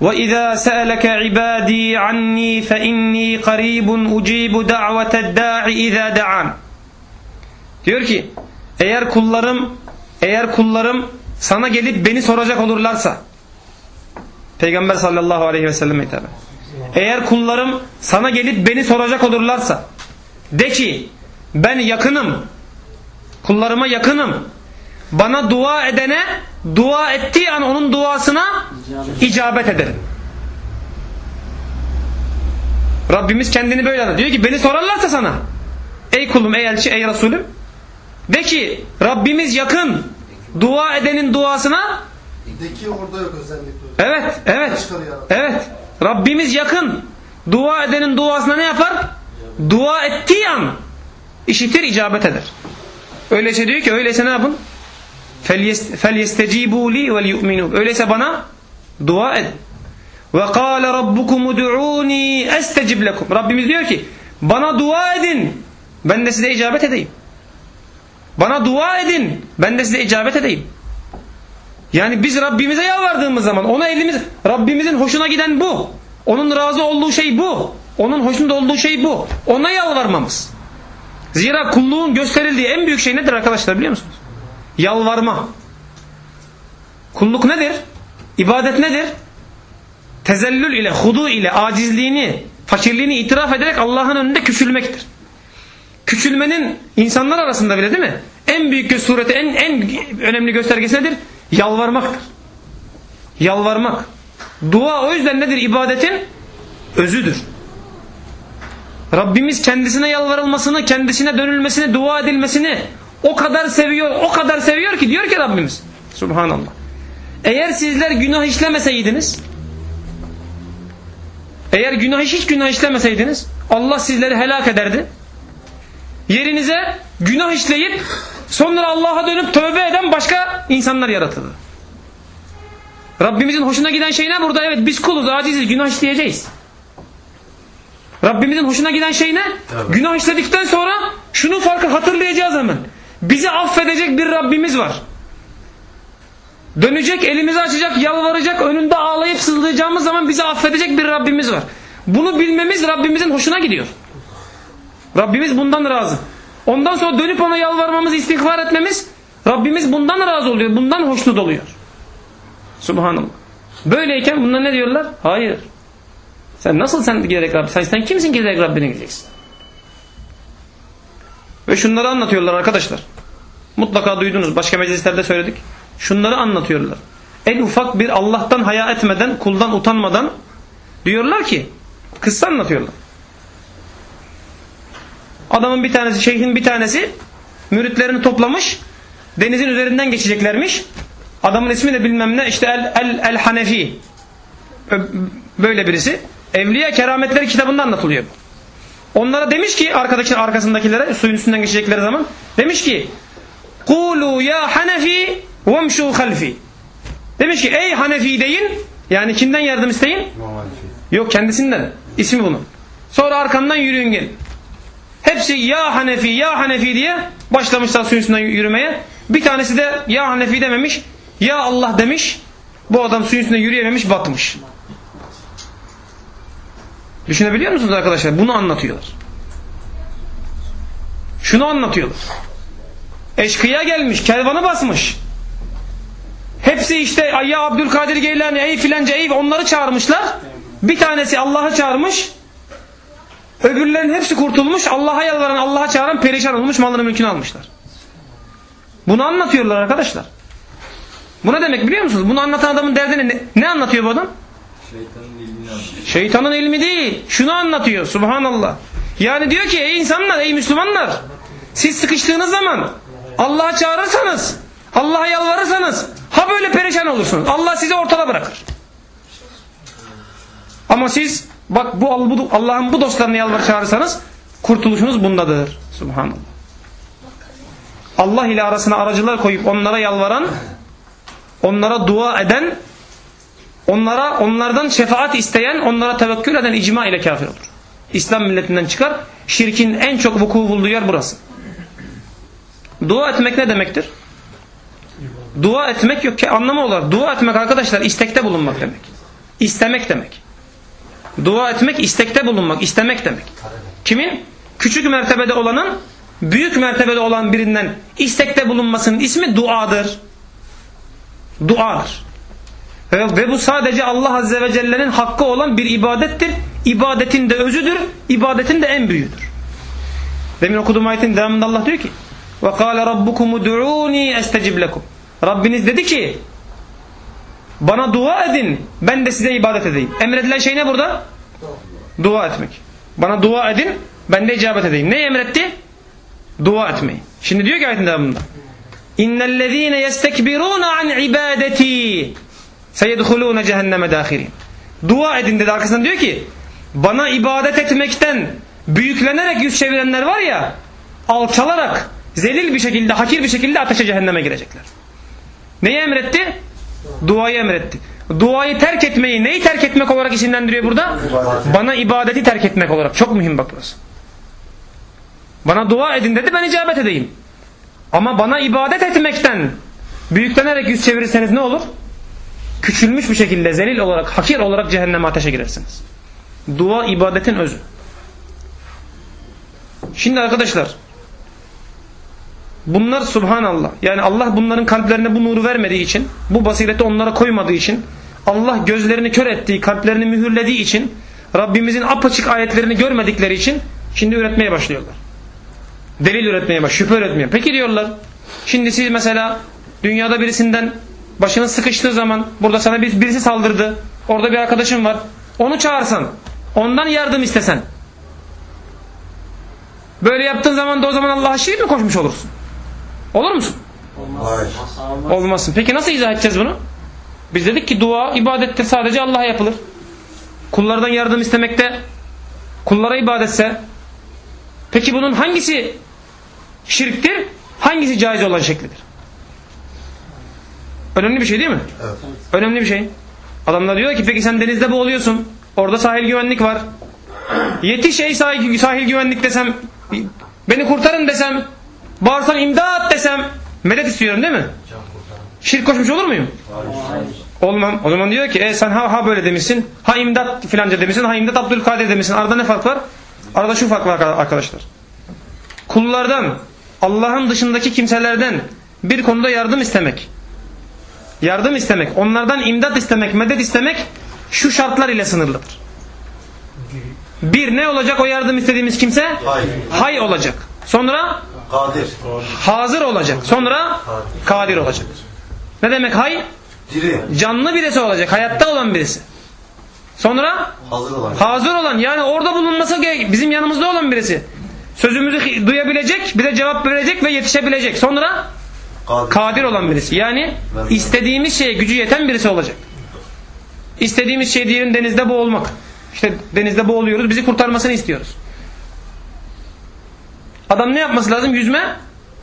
وَإِذَا سَأَلَكَ عِبَادِي عَنِّي فَإِنِّي قَرِيبٌ اُجِيبُ دَعْوَةَ الدَّاعِ اِذَا دَعَانِ Diyor ki eğer kullarım eğer kullarım sana gelip beni soracak olurlarsa Peygamber sallallahu aleyhi ve selleme hitaben. Eğer kullarım sana gelip beni soracak olurlarsa de ki ben yakınım kullarıma yakınım bana dua edene dua ettiği an onun duasına icabet ederim. Rabbimiz kendini böyle anlatıyor. Diyor ki beni sorarlarsa sana ey kulum ey elçi ey Resulüm de ki Rabbimiz yakın dua edenin duasına Deki orada yok özellikle. evet evet Başkaları yarattı. evet Rabbimiz yakın dua edenin duasına ne yapar? Dua ettiği an işitir icabet eder. Öyleyse diyor ki öyleyse ne yapın? فَلْيَسْتَجِيبُوا لِي وَلْيُؤْمِنُوا Öyleyse bana dua edin. وَقَالَ رَبُّكُمُ دُعُونِي اَسْتَجِبْ لَكُمْ Rabbimiz diyor ki bana dua edin ben de size icabet edeyim. Bana dua edin ben de size icabet edeyim. Yani biz Rabbimize yalvardığımız zaman ona elimiz Rabbimizin hoşuna giden bu. Onun razı olduğu şey bu. Onun hoşunda olduğu şey bu. Ona yalvarmamız. Zira kulluğun gösterildiği en büyük şey nedir arkadaşlar biliyor musunuz? Yalvarma. Kulluk nedir? İbadet nedir? Tezellül ile, hudu ile, acizliğini, fakirliğini itiraf ederek Allah'ın önünde küçülmektir. Küçülmenin insanlar arasında bile değil mi? En büyük sureti, en, en önemli göstergesi nedir? Yalvarmaktır. Yalvarmak. Dua o yüzden nedir? İbadetin özüdür. Rabbimiz kendisine yalvarılmasını, kendisine dönülmesini, dua edilmesini o kadar seviyor, o kadar seviyor ki diyor ki Rabbimiz. Subhanallah. Eğer sizler günah işlemeseydiniz, eğer günah hiç günah işlemeseydiniz, Allah sizleri helak ederdi. Yerinize günah işleyip sonra Allah'a dönüp tövbe eden başka insanlar yaratıldı. Rabbimizin hoşuna giden şey ne burada? Evet biz kuluz, aciziz, günah işleyeceğiz. Rabbimizin hoşuna giden şey ne? Evet. Günah işledikten sonra şunu farkı hatırlayacağız hemen. Bizi affedecek bir Rabbimiz var. Dönecek, elimizi açacak, yalvaracak, önünde ağlayıp sızlayacağımız zaman bizi affedecek bir Rabbimiz var. Bunu bilmemiz Rabbimizin hoşuna gidiyor. Rabbimiz bundan razı. Ondan sonra dönüp ona yalvarmamız, istiğfar etmemiz Rabbimiz bundan razı oluyor. Bundan hoşnut oluyor. Subhanallah. Böyleyken bunlar ne diyorlar? Hayır. Sen nasıl sen giderek Rabbi? Sen, sen kimsin giderek Rabbine gideceksin? Ve şunları anlatıyorlar arkadaşlar. Mutlaka duydunuz. Başka meclislerde söyledik. Şunları anlatıyorlar. En ufak bir Allah'tan haya etmeden, kuldan utanmadan diyorlar ki, kıssa anlatıyorlar. Adamın bir tanesi, şeyhin bir tanesi müritlerini toplamış, denizin üzerinden geçeceklermiş. Adamın ismi de bilmem ne, işte El, El, El Hanefi. Böyle birisi. Evliya Kerametleri kitabında anlatılıyor. Onlara demiş ki arkadaki arkasındakilere suyun üstünden geçecekleri zaman demiş ki Kulu ya Hanefi vemşu halfi. Demiş ki ey Hanefi deyin yani kimden yardım isteyin? Yok kendisinden. İsmi bunun. Sonra arkamdan yürüyün gelin. Hepsi ya Hanefi ya Hanefi diye başlamışlar suyun yürümeye. Bir tanesi de ya Hanefi dememiş ya Allah demiş. Bu adam suyun üstünde yürüyememiş batmış. Düşünebiliyor musunuz arkadaşlar? Bunu anlatıyorlar. Şunu anlatıyorlar. Eşkıya gelmiş, kervanı basmış. Hepsi işte ya Abdülkadir Geylani, ey filanca, ey onları çağırmışlar. Bir tanesi Allah'ı çağırmış. Öbürlerin hepsi kurtulmuş. Allah'a yalvaran, Allah'a çağıran perişan olmuş, malını mülkünü almışlar. Bunu anlatıyorlar arkadaşlar. Bu ne demek biliyor musunuz? Bunu anlatan adamın derdini ne, ne anlatıyor bu adam? Şeytanın ilmi değil. Şunu anlatıyor. Subhanallah. Yani diyor ki ey insanlar, ey Müslümanlar. Siz sıkıştığınız zaman Allah'a çağırırsanız, Allah'a yalvarırsanız ha böyle perişan olursunuz. Allah sizi ortada bırakır. Ama siz bak bu Allah'ın bu dostlarını yalvar çağırırsanız kurtuluşunuz bundadır. Subhanallah. Allah ile arasına aracılar koyup onlara yalvaran, onlara dua eden onlara onlardan şefaat isteyen, onlara tevekkül eden icma ile kafir olur. İslam milletinden çıkar. Şirkin en çok vuku bulduğu yer burası. Dua etmek ne demektir? Dua etmek yok ki anlamı olarak. Dua etmek arkadaşlar istekte bulunmak demek. İstemek demek. Dua etmek istekte bulunmak, istemek demek. Kimin? Küçük mertebede olanın büyük mertebede olan birinden istekte bulunmasının ismi duadır. Duadır. Ve bu sadece Allah Azze ve Celle'nin hakkı olan bir ibadettir. İbadetin de özüdür, ibadetin de en büyüğüdür. Demin okuduğum ayetin devamında Allah diyor ki وَقَالَ رَبُّكُمُ دُعُونِي اَسْتَجِبْ لَكُمْ Rabbiniz dedi ki bana dua edin. Ben de size ibadet edeyim. Emredilen şey ne burada? Dua etmek. Bana dua edin. Ben de icabet edeyim. Ne emretti? Dua etmeyi. Şimdi diyor ki ayetin devamında. İnnellezîne yestekbirûne an ibadetî seyedhulûne cehenneme dâhirîn. Dua edin dedi. Arkasından diyor ki bana ibadet etmekten büyüklenerek yüz çevirenler var ya alçalarak zelil bir şekilde, hakir bir şekilde ateşe cehenneme girecekler. Neyi emretti? Duayı emretti. Duayı terk etmeyi neyi terk etmek olarak isimlendiriyor burada? Bana ibadeti terk etmek olarak. Çok mühim bak burası. Bana dua edin dedi ben icabet edeyim. Ama bana ibadet etmekten büyüklenerek yüz çevirirseniz ne olur? küçülmüş bir şekilde zelil olarak, hakir olarak cehenneme ateşe girersiniz. Dua ibadetin özü. Şimdi arkadaşlar bunlar subhanallah yani Allah bunların kalplerine bu nuru vermediği için bu basireti onlara koymadığı için Allah gözlerini kör ettiği kalplerini mühürlediği için Rabbimizin apaçık ayetlerini görmedikleri için şimdi üretmeye başlıyorlar. Delil üretmeye baş, şüphe üretmeye. Peki diyorlar şimdi siz mesela dünyada birisinden başının sıkıştığı zaman burada sana bir, birisi saldırdı. Orada bir arkadaşın var. Onu çağırsan. Ondan yardım istesen. Böyle yaptığın zaman da o zaman Allah'a şirin mi koşmuş olursun? Olur musun? Hayır. Olmazsın. Peki nasıl izah edeceğiz bunu? Biz dedik ki dua ibadette sadece Allah'a yapılır. Kullardan yardım istemekte kullara ibadetse peki bunun hangisi şirktir? Hangisi caiz olan şeklidir? Önemli bir şey değil mi? Evet. Önemli bir şey. Adamlar diyor ki peki sen denizde boğuluyorsun. Orada sahil güvenlik var. Yetiş ey sahil, sahil güvenlik desem beni kurtarın desem bağırsam imdat desem medet istiyorum değil mi? Şirk koşmuş olur muyum? Olmam. O zaman diyor ki e sen ha ha böyle demişsin. Ha imdat filanca demişsin. Ha imdat Abdülkadir demişsin. Arada ne fark var? Arada şu fark var arkadaşlar. Kullardan Allah'ın dışındaki kimselerden bir konuda yardım istemek. Yardım istemek. Onlardan imdat istemek, medet istemek şu şartlar ile sınırlıdır. Bir ne olacak o yardım istediğimiz kimse? Hay. Hay olacak. Sonra Kadir. hazır olacak. Sonra kadir olacak. Ne demek hay? Diri. Canlı birisi olacak. Hayatta olan birisi. Sonra Hazır olan. hazır olan yani orada bulunması gerek- bizim yanımızda olan birisi. Sözümüzü duyabilecek, bize cevap verecek ve yetişebilecek. Sonra Kadir. kadir olan birisi. Yani istediğimiz şeye gücü yeten birisi olacak. İstediğimiz şey diyelim denizde boğulmak. İşte denizde boğuluyoruz, bizi kurtarmasını istiyoruz. Adam ne yapması lazım? Yüzme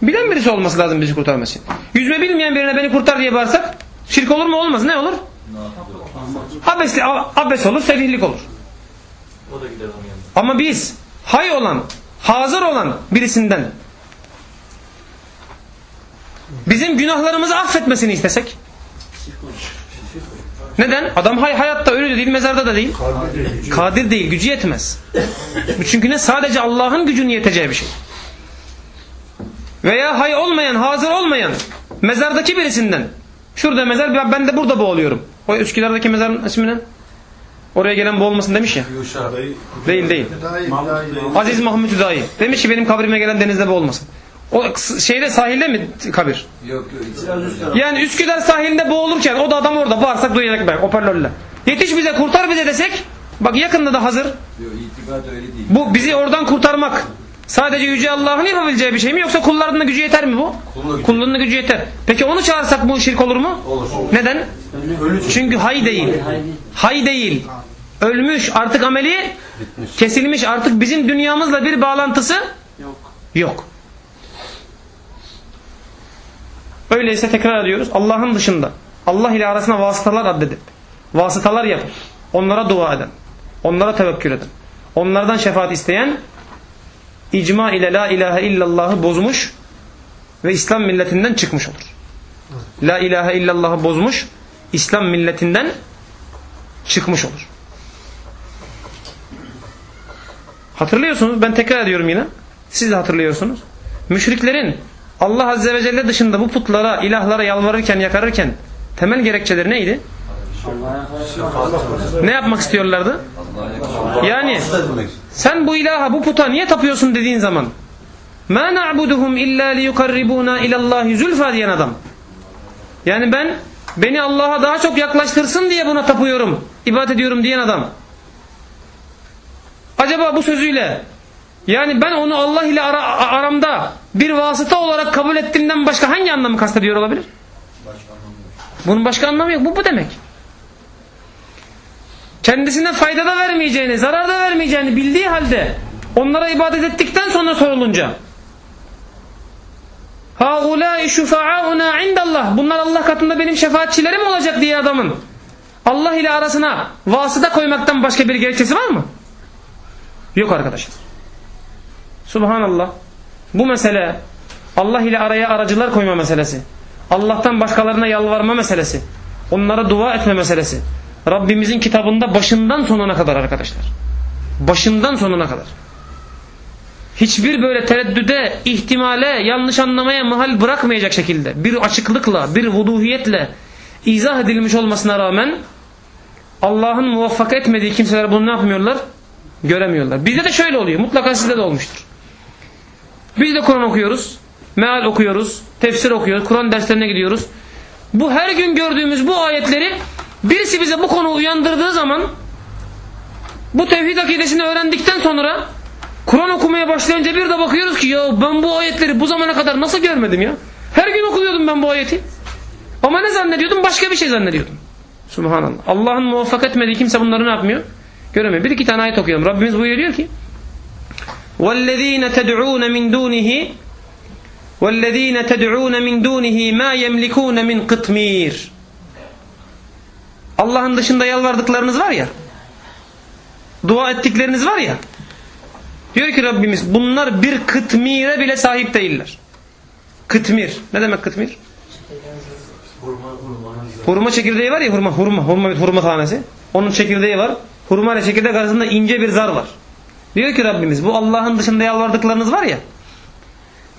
bilen birisi olması lazım bizi kurtarması için. Yüzme bilmeyen birine beni kurtar diye bağırsak şirk olur mu olmaz ne olur? Abes, abes olur, sefihlik olur. Ama biz hay olan, hazır olan birisinden bizim günahlarımızı affetmesini istesek neden? Adam hay hayatta ölü de değil, mezarda da değil. Kadir değil, gücü yetmez. Çünkü ne? Sadece Allah'ın gücünün yeteceği bir şey. Veya hay olmayan, hazır olmayan mezardaki birisinden. Şurada mezar, ben- de burada boğuluyorum. O Üsküdar'daki mezarın ismi ne? Oraya gelen boğulmasın demiş ya. Değil değil. Aziz Mahmut Hüdayi. Demiş ki benim kabrime gelen denizde boğulmasın. O şeyde sahilde mi kabir? Yok yok. Yani Üsküdar sahilinde boğulurken o da adam orada bağırsak duyacak ben hoparlörle. Yetiş bize kurtar bize desek bak yakında da hazır. Yok öyle değil. Bu bizi oradan kurtarmak sadece Yüce Allah'ın yapabileceği bir şey mi yoksa kullarının da gücü yeter mi bu? Kullarının da gücü yeter. Peki onu çağırsak bu şirk olur mu? Olur. Neden? Çünkü hay değil. Hay değil. Ölmüş artık ameli kesilmiş artık bizim dünyamızla bir bağlantısı yok. Öyleyse tekrar ediyoruz. Allah'ın dışında Allah ile arasına vasıtalar addedip vasıtalar yapıp onlara dua eden, onlara tevekkül eden, onlardan şefaat isteyen icma ile la ilahe illallah'ı bozmuş ve İslam milletinden çıkmış olur. La ilahe illallah'ı bozmuş, İslam milletinden çıkmış olur. Hatırlıyorsunuz, ben tekrar ediyorum yine. Siz de hatırlıyorsunuz. Müşriklerin Allah Azze ve Celle dışında bu putlara, ilahlara yalvarırken, yakarırken temel gerekçeleri neydi? Ne yapmak istiyorlardı? Yani demek. sen bu ilaha, bu puta niye tapıyorsun dediğin zaman مَا نَعْبُدُهُمْ اِلَّا لِيُقَرِّبُونَا اِلَى اللّٰهِ زُلْفَى diyen adam. Yani ben beni Allah'a daha çok yaklaştırsın diye buna tapıyorum, ibadet ediyorum diyen adam. Acaba bu sözüyle yani ben onu Allah ile ara- aramda bir vasıta olarak kabul ettiğimden başka hangi anlamı kastediyor olabilir? Bunun başka anlamı yok. Bu bu demek. kendisine fayda da vermeyeceğini, zarar da vermeyeceğini bildiği halde onlara ibadet ettikten sonra sorulunca Haulâi şufa'auna indallah. Bunlar Allah katında benim şefaatçilerim olacak diye adamın Allah ile arasına vasıta koymaktan başka bir gerekçesi var mı? Yok arkadaşlar. Subhanallah. Bu mesele Allah ile araya aracılar koyma meselesi. Allah'tan başkalarına yalvarma meselesi. Onlara dua etme meselesi. Rabbimizin kitabında başından sonuna kadar arkadaşlar. Başından sonuna kadar. Hiçbir böyle tereddüde, ihtimale, yanlış anlamaya mahal bırakmayacak şekilde bir açıklıkla, bir vuduhiyetle izah edilmiş olmasına rağmen Allah'ın muvaffak etmediği kimseler bunu ne yapmıyorlar? Göremiyorlar. Bizde de şöyle oluyor. Mutlaka sizde de olmuştur. Biz de Kur'an okuyoruz. Meal okuyoruz. Tefsir okuyoruz. Kur'an derslerine gidiyoruz. Bu her gün gördüğümüz bu ayetleri birisi bize bu konu uyandırdığı zaman bu tevhid akidesini öğrendikten sonra Kur'an okumaya başlayınca bir de bakıyoruz ki ya ben bu ayetleri bu zamana kadar nasıl görmedim ya? Her gün okuyordum ben bu ayeti. Ama ne zannediyordum? Başka bir şey zannediyordum. Subhanallah. Allah'ın muvaffak etmediği kimse bunları ne yapmıyor? Göremiyor. Bir iki tane ayet okuyalım. Rabbimiz buyuruyor ki وَالَّذ۪ينَ تَدْعُونَ مِنْ دُونِهِ وَالَّذ۪ينَ تَدْعُونَ مِنْ دُونِهِ مَا يَمْلِكُونَ مِنْ قِطْمِيرٍ Allah'ın dışında yalvardıklarınız var ya dua ettikleriniz var ya diyor ki Rabbimiz bunlar bir kıtmire bile sahip değiller. Kıtmir. Ne demek kıtmir? Hurma çekirdeği var ya hurma, hurma, hurma, hurma tanesi. Onun çekirdeği var. Hurma ile çekirdek arasında ince bir zar var. Diyor ki Rabbimiz bu Allah'ın dışında yalvardıklarınız var ya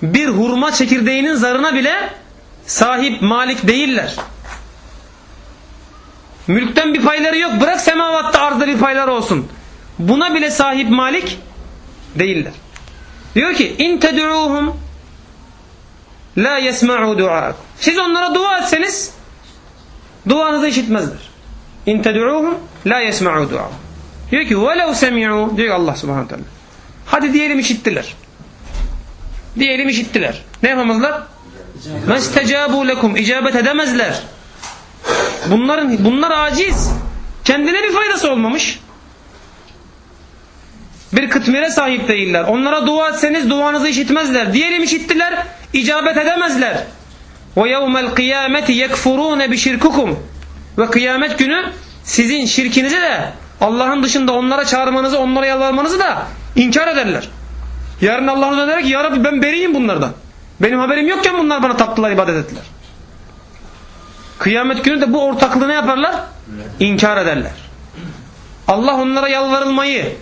bir hurma çekirdeğinin zarına bile sahip malik değiller. Mülkten bir payları yok. Bırak semavatta arzda bir payları olsun. Buna bile sahip malik değiller. Diyor ki in ted'uhum la yesma'u du'aakum. Siz onlara dua etseniz duanızı işitmezler. İn ted'uhum la yesma'u du'aakum. Diyor ki velev semi'u diyor Allah subhanahu teala. Hadi diyelim işittiler. Diyelim işittiler. Ne yapamazlar? Mestecabu lekum. icabet edemezler. Bunların bunlar aciz. Kendine bir faydası olmamış. Bir kıtmire sahip değiller. Onlara dua etseniz duanızı işitmezler. Diyelim işittiler, icabet edemezler. Kıyameti yekfurune bi şirkukum. Ve kıyamet günü sizin şirkinizi de Allah'ın dışında onlara çağırmanızı, onlara yalvarmanızı da inkar ederler. Yarın Allah ona der ki ya Rabbi ben beriyim bunlardan. Benim haberim yokken bunlar bana taptılar, ibadet ettiler. Kıyamet günü de bu ortaklığı ne yaparlar? İnkar ederler. Allah onlara yalvarılmayı,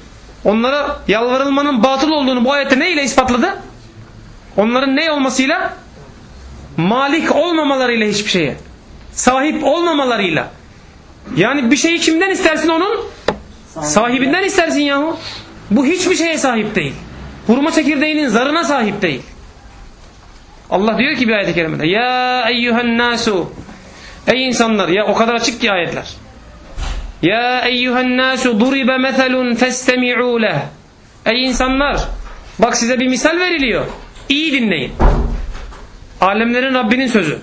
onlara yalvarılmanın batıl olduğunu bu ayette ne ile ispatladı? Onların ne olmasıyla? Malik olmamalarıyla hiçbir şeye. Sahip olmamalarıyla. Yani bir şeyi kimden istersin onun? Sahibinden istersin yahu. Bu hiçbir şeye sahip değil. Hurma çekirdeğinin zarına sahip değil. Allah diyor ki bir ayet-i kerimede Ya eyyühen nasu Ey insanlar ya o kadar açık ki ayetler. Ya eyyühen nasu duribe meselun festemi'u leh. Ey insanlar bak size bir misal veriliyor. İyi dinleyin. Alemlerin Rabbinin sözü.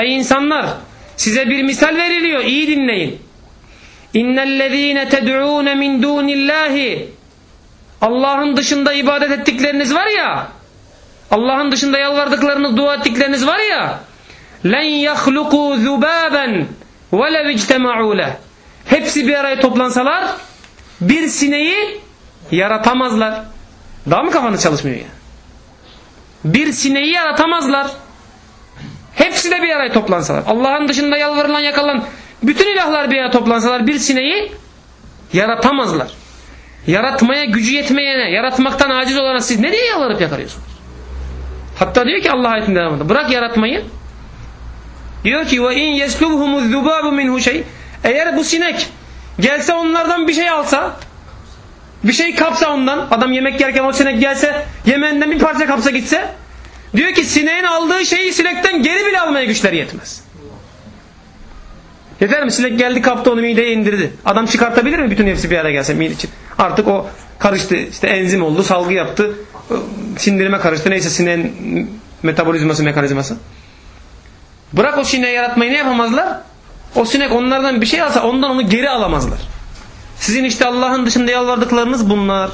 Ey insanlar size bir misal veriliyor. İyi dinleyin. İnnellezîne ted'ûne min dûnillâhi Allah'ın dışında ibadet ettikleriniz var ya Allah'ın dışında yalvardıklarınız, dua ettikleriniz var ya len yahluku zubaben velev ictema'u leh. Hepsi bir araya toplansalar bir sineği yaratamazlar. Daha mı kafanız çalışmıyor ya? Bir sineği yaratamazlar. Hepsi de bir araya toplansalar. Allah'ın dışında yalvarılan yakalan bütün ilahlar bir araya toplansalar bir sineği yaratamazlar. Yaratmaya gücü yetmeyene, yaratmaktan aciz olana siz ne diye yalvarıp yakarıyorsunuz? Hatta diyor ki Allah ayetinde devamında bırak yaratmayı. Diyor ki ve in yeslubhumuz zubabu minhu şey. Eğer bu sinek gelse onlardan bir şey alsa, bir şey kapsa ondan, adam yemek yerken o sinek gelse, yemeğinden bir parça kapsa gitse, diyor ki sineğin aldığı şeyi sinekten geri bile almaya güçleri yetmez. Yeter mi? Sinek geldi kaptı onu mideye indirdi. Adam çıkartabilir mi bütün hepsi bir araya gelse mide için? Artık o karıştı işte enzim oldu salgı yaptı sindirime karıştı neyse sineğin metabolizması mekanizması. Bırak o sineği yaratmayı ne yapamazlar? O sinek onlardan bir şey alsa ondan onu geri alamazlar. Sizin işte Allah'ın dışında yalvardıklarınız bunlar.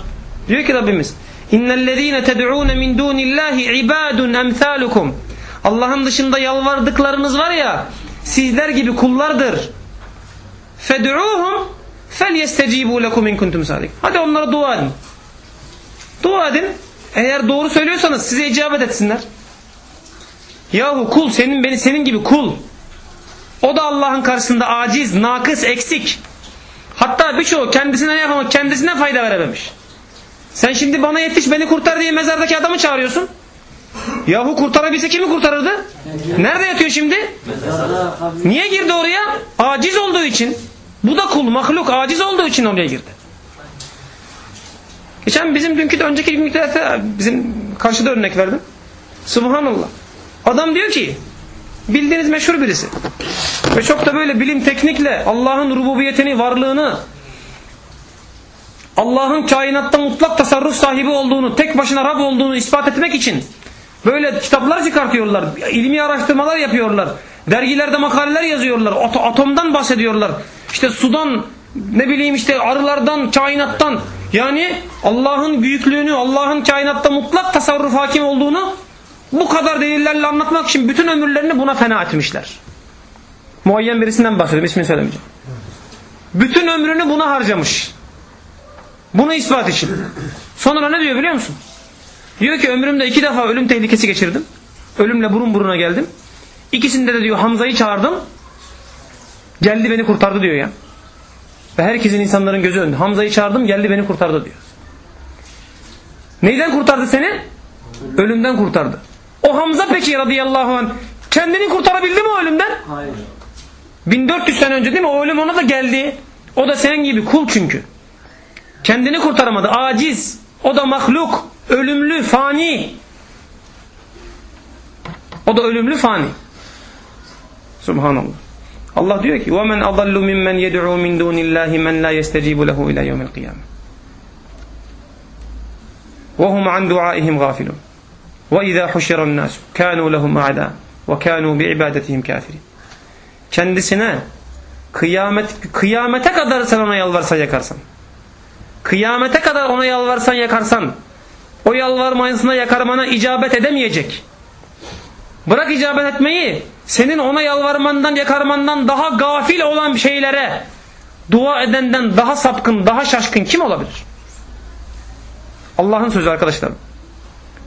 Diyor ki Rabbimiz İnnellezîne ted'ûne min dûnillâhi ibâdun emsâlukum Allah'ın dışında yalvardıklarınız var ya sizler gibi kullardır. Fed'ûhum felyestecîbû lekum in kuntum sâdik. Hadi onlara dua edin. Dua edin. Eğer doğru söylüyorsanız size icabet etsinler. Yahu kul senin beni senin gibi kul. O da Allah'ın karşısında aciz, nakıs, eksik. Hatta birçoğu kendisine ne yapamaz, kendisine fayda verememiş. Sen şimdi bana yetiş beni kurtar diye mezardaki adamı çağırıyorsun. Yahu kurtarabilse kimi kurtarırdı? Nerede yatıyor şimdi? Niye girdi oraya? Aciz olduğu için. Bu da kul, mahluk, aciz olduğu için oraya girdi. Geçen bizim dünkü de önceki günkü bizim karşıda örnek verdim. Subhanallah. Adam diyor ki bildiğiniz meşhur birisi. Ve çok da böyle bilim teknikle Allah'ın rububiyetini, varlığını Allah'ın kainatta mutlak tasarruf sahibi olduğunu, tek başına Rab olduğunu ispat etmek için böyle kitaplar çıkartıyorlar, ilmi araştırmalar yapıyorlar, dergilerde makaleler yazıyorlar, atomdan bahsediyorlar, işte sudan, ne bileyim işte arılardan, kainattan, yani Allah'ın büyüklüğünü, Allah'ın kainatta mutlak tasarruf hakim olduğunu bu kadar delillerle anlatmak için bütün ömürlerini buna fena etmişler. Muayyen birisinden bahsediyorum, ismini söylemeyeceğim. Bütün ömrünü buna harcamış. Bunu ispat için. Sonra ne diyor biliyor musun? Diyor ki ömrümde iki defa ölüm tehlikesi geçirdim. Ölümle burun buruna geldim. İkisinde de diyor Hamza'yı çağırdım. Geldi beni kurtardı diyor ya. Ve herkesin insanların gözü önünde. Hamza'yı çağırdım geldi beni kurtardı diyor. Neyden kurtardı seni? Ölümden kurtardı. O Hamza peki radıyallahu anh kendini kurtarabildi mi o ölümden? Hayır. 1400 sene önce değil mi? O ölüm ona da geldi. O da senin gibi kul çünkü. Kendini kurtaramadı. Aciz. O da mahluk. Ölümlü, fani. O da ölümlü, fani. Subhanallah. Allah diyor ki: "Ve men adallu mimmen yed'u min dunillahi men la yestecibu lehu ila yevmil kıyamet." Ve hum an duaihim gafilun. Huşiran nasu kânû lehum a'dâ ve kânû bi'ibâdetihim kâfirin. Kendisine kıyamet kıyamete kadar sen ona yalvarsan yakarsan. Kıyamete kadar ona yalvarsan yakarsan o yalvarmasına yakarmana icabet edemeyecek. Bırak icabet etmeyi senin ona yalvarmandan yakarmandan daha gafil olan şeylere dua edenden daha sapkın daha şaşkın kim olabilir? Allah'ın sözü arkadaşlar.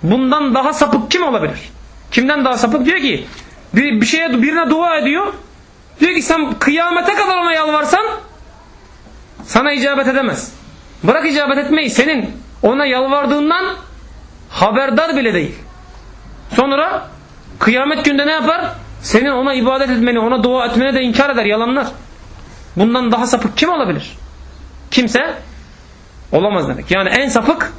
Bundan daha sapık kim olabilir? Kimden daha sapık? Diyor ki bir, bir şeye birine dua ediyor. Diyor ki sen kıyamete kadar ona yalvarsan sana icabet edemez. Bırak icabet etmeyi senin ona yalvardığından haberdar bile değil. Sonra kıyamet günde ne yapar? Senin ona ibadet etmeni, ona dua etmeni de inkar eder, yalanlar. Bundan daha sapık kim olabilir? Kimse olamaz demek. Yani en sapık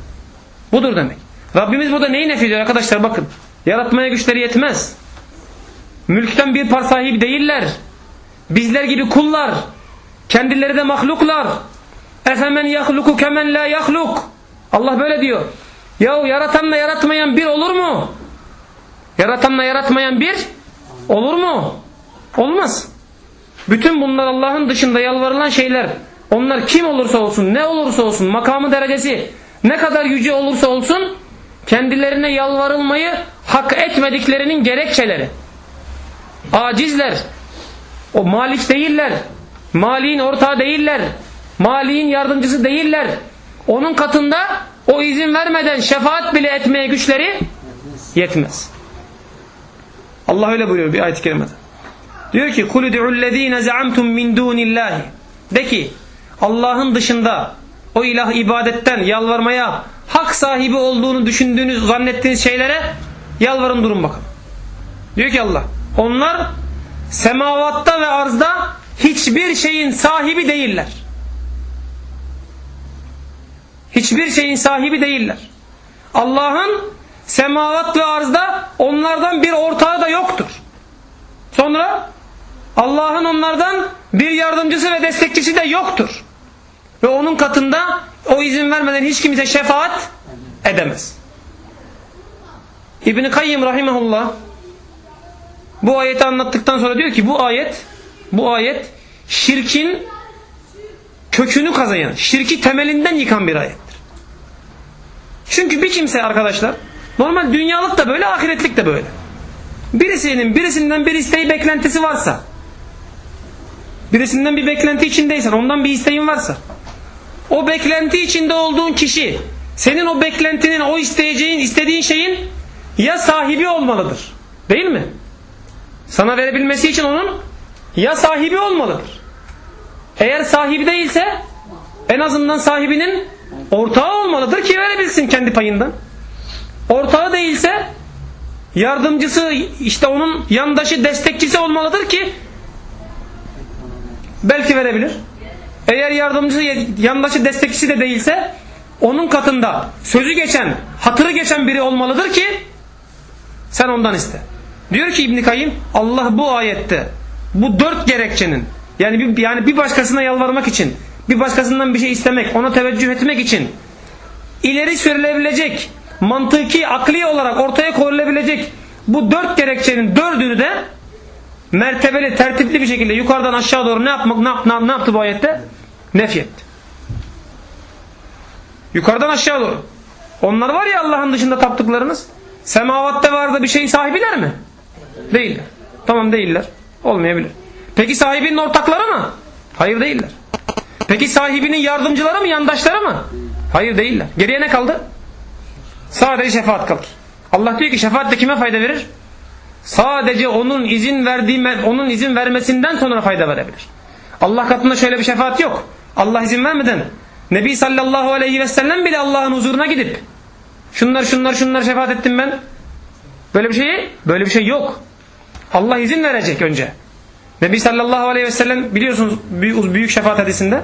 budur demek. Rabbimiz burada neyi nefediyor arkadaşlar bakın. Yaratmaya güçleri yetmez. Mülkten bir par sahibi değiller. Bizler gibi kullar. Kendileri de mahluklar. Efemen yahluku kemen la yahluk. Allah böyle diyor. Yahu yaratanla yaratmayan bir olur mu? Yaratanla yaratmayan bir olur mu? Olmaz. Bütün bunlar Allah'ın dışında yalvarılan şeyler. Onlar kim olursa olsun, ne olursa olsun, makamı derecesi ne kadar yüce olursa olsun kendilerine yalvarılmayı hak etmediklerinin gerekçeleri. Acizler. O malik değiller. Maliğin ortağı değiller. Maliğin yardımcısı değiller. Onun katında o izin vermeden şefaat bile etmeye güçleri yetmez. Allah öyle buyuruyor bir ayet-i kerimede. Diyor ki قُلُ دُعُ الَّذ۪ينَ زَعَمْتُمْ مِنْ دُونِ اللّٰهِ De ki Allah'ın dışında o ilah ibadetten yalvarmaya hak sahibi olduğunu düşündüğünüz zannettiğiniz şeylere yalvarın durun bakalım. Diyor ki Allah onlar semavatta ve arzda hiçbir şeyin sahibi değiller. Hiçbir şeyin sahibi değiller. Allah'ın semavat ve arzda onlardan bir ortağı da yoktur. Sonra Allah'ın onlardan bir yardımcısı ve destekçisi de yoktur. Ve onun katında o izin vermeden hiç kimse şefaat edemez. İbn-i Kayyım Rahimahullah bu ayeti anlattıktan sonra diyor ki bu ayet bu ayet şirkin kökünü kazıyan, şirki temelinden yıkan bir ayettir. Çünkü bir kimse arkadaşlar normal dünyalık da böyle, ahiretlik de böyle. Birisinin birisinden bir isteği beklentisi varsa birisinden bir beklenti içindeysen, ondan bir isteğin varsa o beklenti içinde olduğun kişi senin o beklentinin, o isteyeceğin, istediğin şeyin ya sahibi olmalıdır. Değil mi? Sana verebilmesi için onun ya sahibi olmalıdır. Eğer sahibi değilse en azından sahibinin ortağı olmalıdır ki verebilsin kendi payından. Ortağı değilse yardımcısı işte onun yandaşı destekçisi olmalıdır ki belki verebilir. Eğer yardımcısı yandaşı destekçisi de değilse onun katında sözü geçen, hatırı geçen biri olmalıdır ki sen ondan iste. Diyor ki İbn Kayyim Allah bu ayette bu dört gerekçenin yani bir, yani bir başkasına yalvarmak için, bir başkasından bir şey istemek, ona teveccüh etmek için ileri sürülebilecek, mantıki, akli olarak ortaya koyulabilecek bu dört gerekçenin dördünü de mertebeli, tertipli bir şekilde yukarıdan aşağı doğru ne yapmak ne, ne, ne yaptı bu ayette? Nefyetti. Yukarıdan aşağı doğru. Onlar var ya Allah'ın dışında taptıklarınız. Semavatta vardı bir şeyin sahibiler mi? Değiller. Tamam değiller. Olmayabilir. Peki sahibinin ortakları mı? Hayır değiller. Peki sahibinin yardımcıları mı, yandaşları mı? Hayır değiller. Geriye ne kaldı? Sadece şefaat kalır. Allah diyor ki şefaat de kime fayda verir? sadece onun izin verdiği onun izin vermesinden sonra fayda verebilir. Allah katında şöyle bir şefaat yok. Allah izin vermeden Nebi sallallahu aleyhi ve sellem bile Allah'ın huzuruna gidip şunlar şunlar şunlar şefaat ettim ben. Böyle bir şey böyle bir şey yok. Allah izin verecek önce. Nebi sallallahu aleyhi ve sellem biliyorsunuz büyük, şefaat hadisinde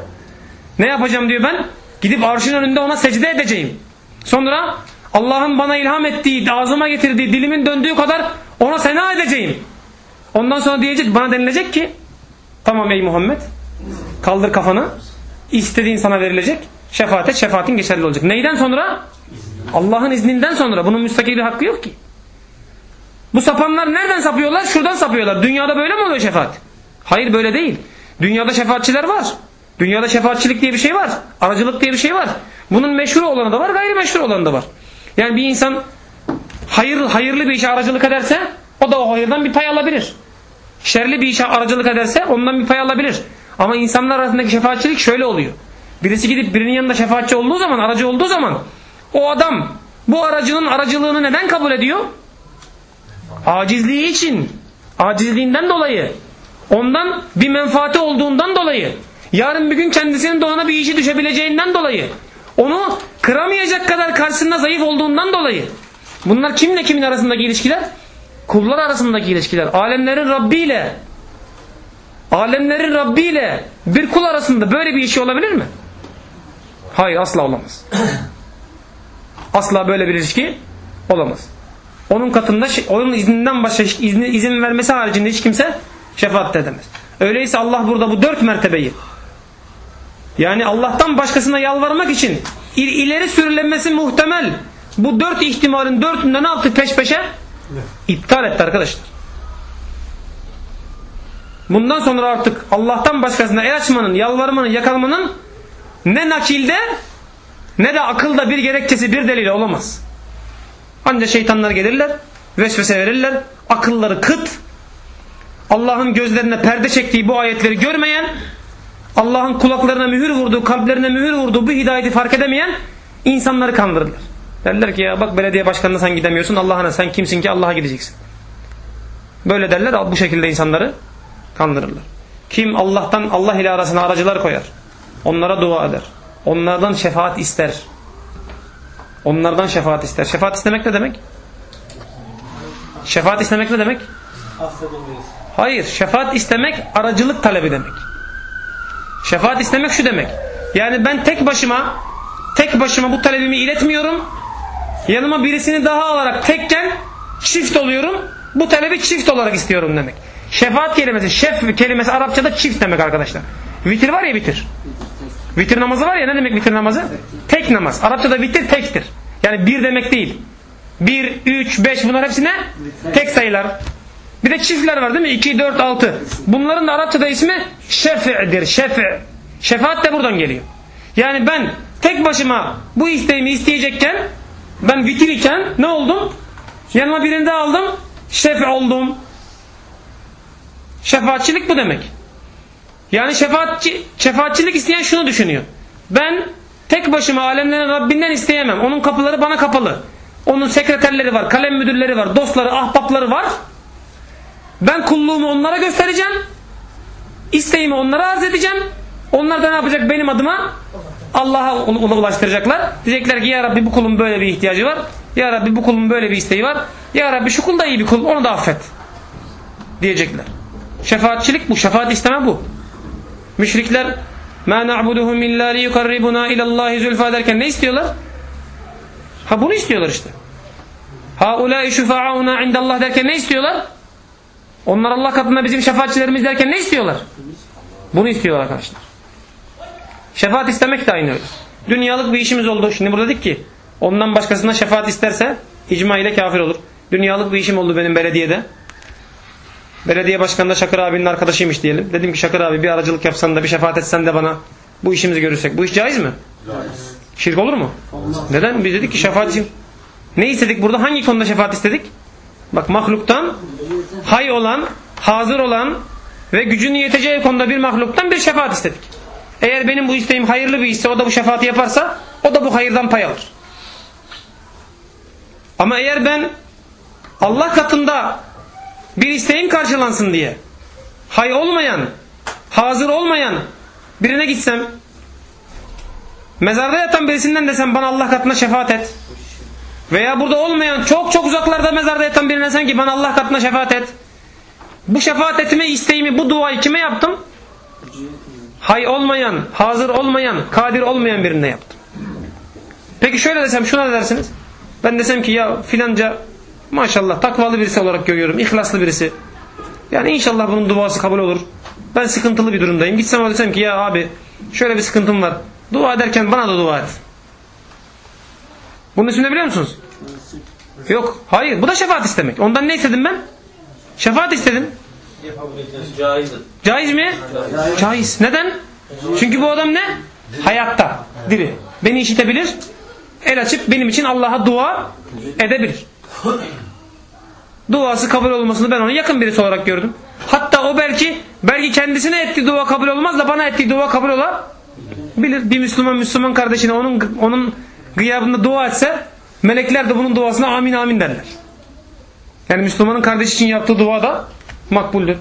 ne yapacağım diyor ben gidip arşın önünde ona secde edeceğim. Sonra Allah'ın bana ilham ettiği, ağzıma getirdiği, dilimin döndüğü kadar ona sena edeceğim. Ondan sonra diyecek, bana denilecek ki tamam ey Muhammed kaldır kafanı istediğin sana verilecek şefaat et, şefaatin geçerli olacak. Neyden sonra? Allah'ın izninden sonra. Bunun müstakil bir hakkı yok ki. Bu sapanlar nereden sapıyorlar? Şuradan sapıyorlar. Dünyada böyle mi oluyor şefaat? Hayır böyle değil. Dünyada şefaatçiler var. Dünyada şefaatçilik diye bir şey var. Aracılık diye bir şey var. Bunun meşhur olanı da var, gayrimeşhur olanı da var. Yani bir insan hayır, hayırlı bir işe aracılık ederse o da o hayırdan bir pay alabilir. Şerli bir işe aracılık ederse ondan bir pay alabilir. Ama insanlar arasındaki şefaatçilik şöyle oluyor. Birisi gidip birinin yanında şefaatçi olduğu zaman, aracı olduğu zaman o adam bu aracının aracılığını neden kabul ediyor? Acizliği için. Acizliğinden dolayı. Ondan bir menfaati olduğundan dolayı. Yarın bir gün kendisinin de ona bir işi düşebileceğinden dolayı. Onu kıramayacak kadar karşısında zayıf olduğundan dolayı. Bunlar kimle kimin arasındaki ilişkiler? Kullar arasındaki ilişkiler. Alemlerin Rabbi ile alemlerin Rabbi ile bir kul arasında böyle bir işi olabilir mi? Hayır asla olamaz. Asla böyle bir ilişki olamaz. Onun katında onun izninden başka izni, izin vermesi haricinde hiç kimse şefaat edemez. Öyleyse Allah burada bu dört mertebeyi yani Allah'tan başkasına yalvarmak için ileri sürülenmesi muhtemel bu dört ihtimalin dörtünde ne yaptı peş peşe? İptal etti arkadaşlar. Bundan sonra artık Allah'tan başkasına el açmanın, yalvarmanın, yakalmanın ne nakilde ne de akılda bir gerekçesi bir delili olamaz. Ancak şeytanlar gelirler, vesvese verirler, akılları kıt, Allah'ın gözlerine perde çektiği bu ayetleri görmeyen, Allah'ın kulaklarına mühür vurduğu, kalplerine mühür vurduğu bu hidayeti fark edemeyen insanları kandırırlar. Derler ki ya bak belediye başkanına sen gidemiyorsun Allah'ına sen kimsin ki Allah'a gideceksin. Böyle derler bu şekilde insanları kandırırlar. Kim Allah'tan Allah ile arasına aracılar koyar. Onlara dua eder. Onlardan şefaat ister. Onlardan şefaat ister. Şefaat istemek ne demek? Şefaat istemek ne demek? Hayır. Şefaat istemek aracılık talebi demek. Şefaat istemek şu demek. Yani ben tek başıma tek başıma bu talebimi iletmiyorum. Yanıma birisini daha alarak tekken çift oluyorum. Bu talebi çift olarak istiyorum demek. Şefaat kelimesi, şef kelimesi Arapçada çift demek arkadaşlar. Vitir var ya vitir. Vitir namazı var ya ne demek vitir namazı? Tek namaz. Arapçada vitir tektir. Yani bir demek değil. Bir, üç, beş bunlar hepsi ne? Tek sayılar. Bir de çiftler var değil mi? 2, 4, 6. Bunların da Arapçada ismi şefi'dir. Şefi. Şefaat de buradan geliyor. Yani ben tek başıma bu isteğimi isteyecekken ben vitir iken ne oldum? Yanıma birini daha aldım. Şefi oldum. Şefaatçilik bu demek. Yani şefaatçi, şefaatçilik isteyen şunu düşünüyor. Ben tek başıma alemlerin Rabbinden isteyemem. Onun kapıları bana kapalı. Onun sekreterleri var, kalem müdürleri var, dostları, ahbapları var. Ben kulluğumu onlara göstereceğim. İsteğimi onlara arz edeceğim. Onlar da ne yapacak benim adıma? Allah'a ulaştıracaklar. Diyecekler ki ya Rabbi bu kulun böyle bir ihtiyacı var. Ya Rabbi bu kulun böyle bir isteği var. Ya Rabbi şu kul da iyi bir kul onu da affet. Diyecekler. Şefaatçilik bu. Şefaat isteme bu. Müşrikler مَا نَعْبُدُهُمْ اِلَّا لِيُقَرِّبُنَا اِلَى اللّٰهِ زُلْفَى derken ne istiyorlar? Ha bunu istiyorlar işte. هَاُولَٰئِ شُفَعَوْنَا عِنْدَ اللّٰهِ derken ne istiyorlar? Onlar Allah katında bizim şefaatçilerimiz derken ne istiyorlar? Bunu istiyorlar arkadaşlar. Şefaat istemek de aynı öyle. Dünyalık bir işimiz oldu. Şimdi burada dedik ki ondan başkasına şefaat isterse icma ile kafir olur. Dünyalık bir işim oldu benim belediyede. Belediye başkanı da Şakır abinin arkadaşıymış diyelim. Dedim ki Şakır abi bir aracılık yapsan da bir şefaat etsen de bana bu işimizi görürsek. Bu iş caiz mi? Caiz. Şirk olur mu? Olmaz. Neden? Biz dedik ki şefaat için. Ne istedik burada? Hangi konuda şefaat istedik? Bak mahluktan hay olan, hazır olan ve gücünün yeteceği konuda bir mahluktan bir şefaat istedik. Eğer benim bu isteğim hayırlı bir ise o da bu şefaati yaparsa o da bu hayırdan pay alır. Ama eğer ben Allah katında bir isteğim karşılansın diye hay olmayan, hazır olmayan birine gitsem mezarda yatan birisinden desem bana Allah katına şefaat et. Veya burada olmayan çok çok uzaklarda mezarda yatan birine sen ki bana Allah katına şefaat et. Bu şefaat etme isteğimi bu duayı kime yaptım? Hay olmayan, hazır olmayan, kadir olmayan birine yaptım. Peki şöyle desem şuna ne dersiniz? Ben desem ki ya filanca maşallah takvalı birisi olarak görüyorum. ihlaslı birisi. Yani inşallah bunun duası kabul olur. Ben sıkıntılı bir durumdayım. Gitsem desem ki ya abi şöyle bir sıkıntım var. Dua ederken bana da dua et. Bunun ismini biliyor musunuz? Yok. Hayır. Bu da şefaat istemek. Ondan ne istedim ben? Şefaat istedim. Caiz mi? Caiz. Neden? Çünkü bu adam ne? Hayatta. Diri. Beni işitebilir. El açıp benim için Allah'a dua edebilir. Duası kabul olmasını ben onu yakın birisi olarak gördüm. Hatta o belki belki kendisine ettiği dua kabul olmaz da bana ettiği dua kabul olabilir. Bir Müslüman Müslüman kardeşine onun onun gıyabında dua etse melekler de bunun duasına amin amin derler. Yani Müslümanın kardeş için yaptığı dua da makbuldür.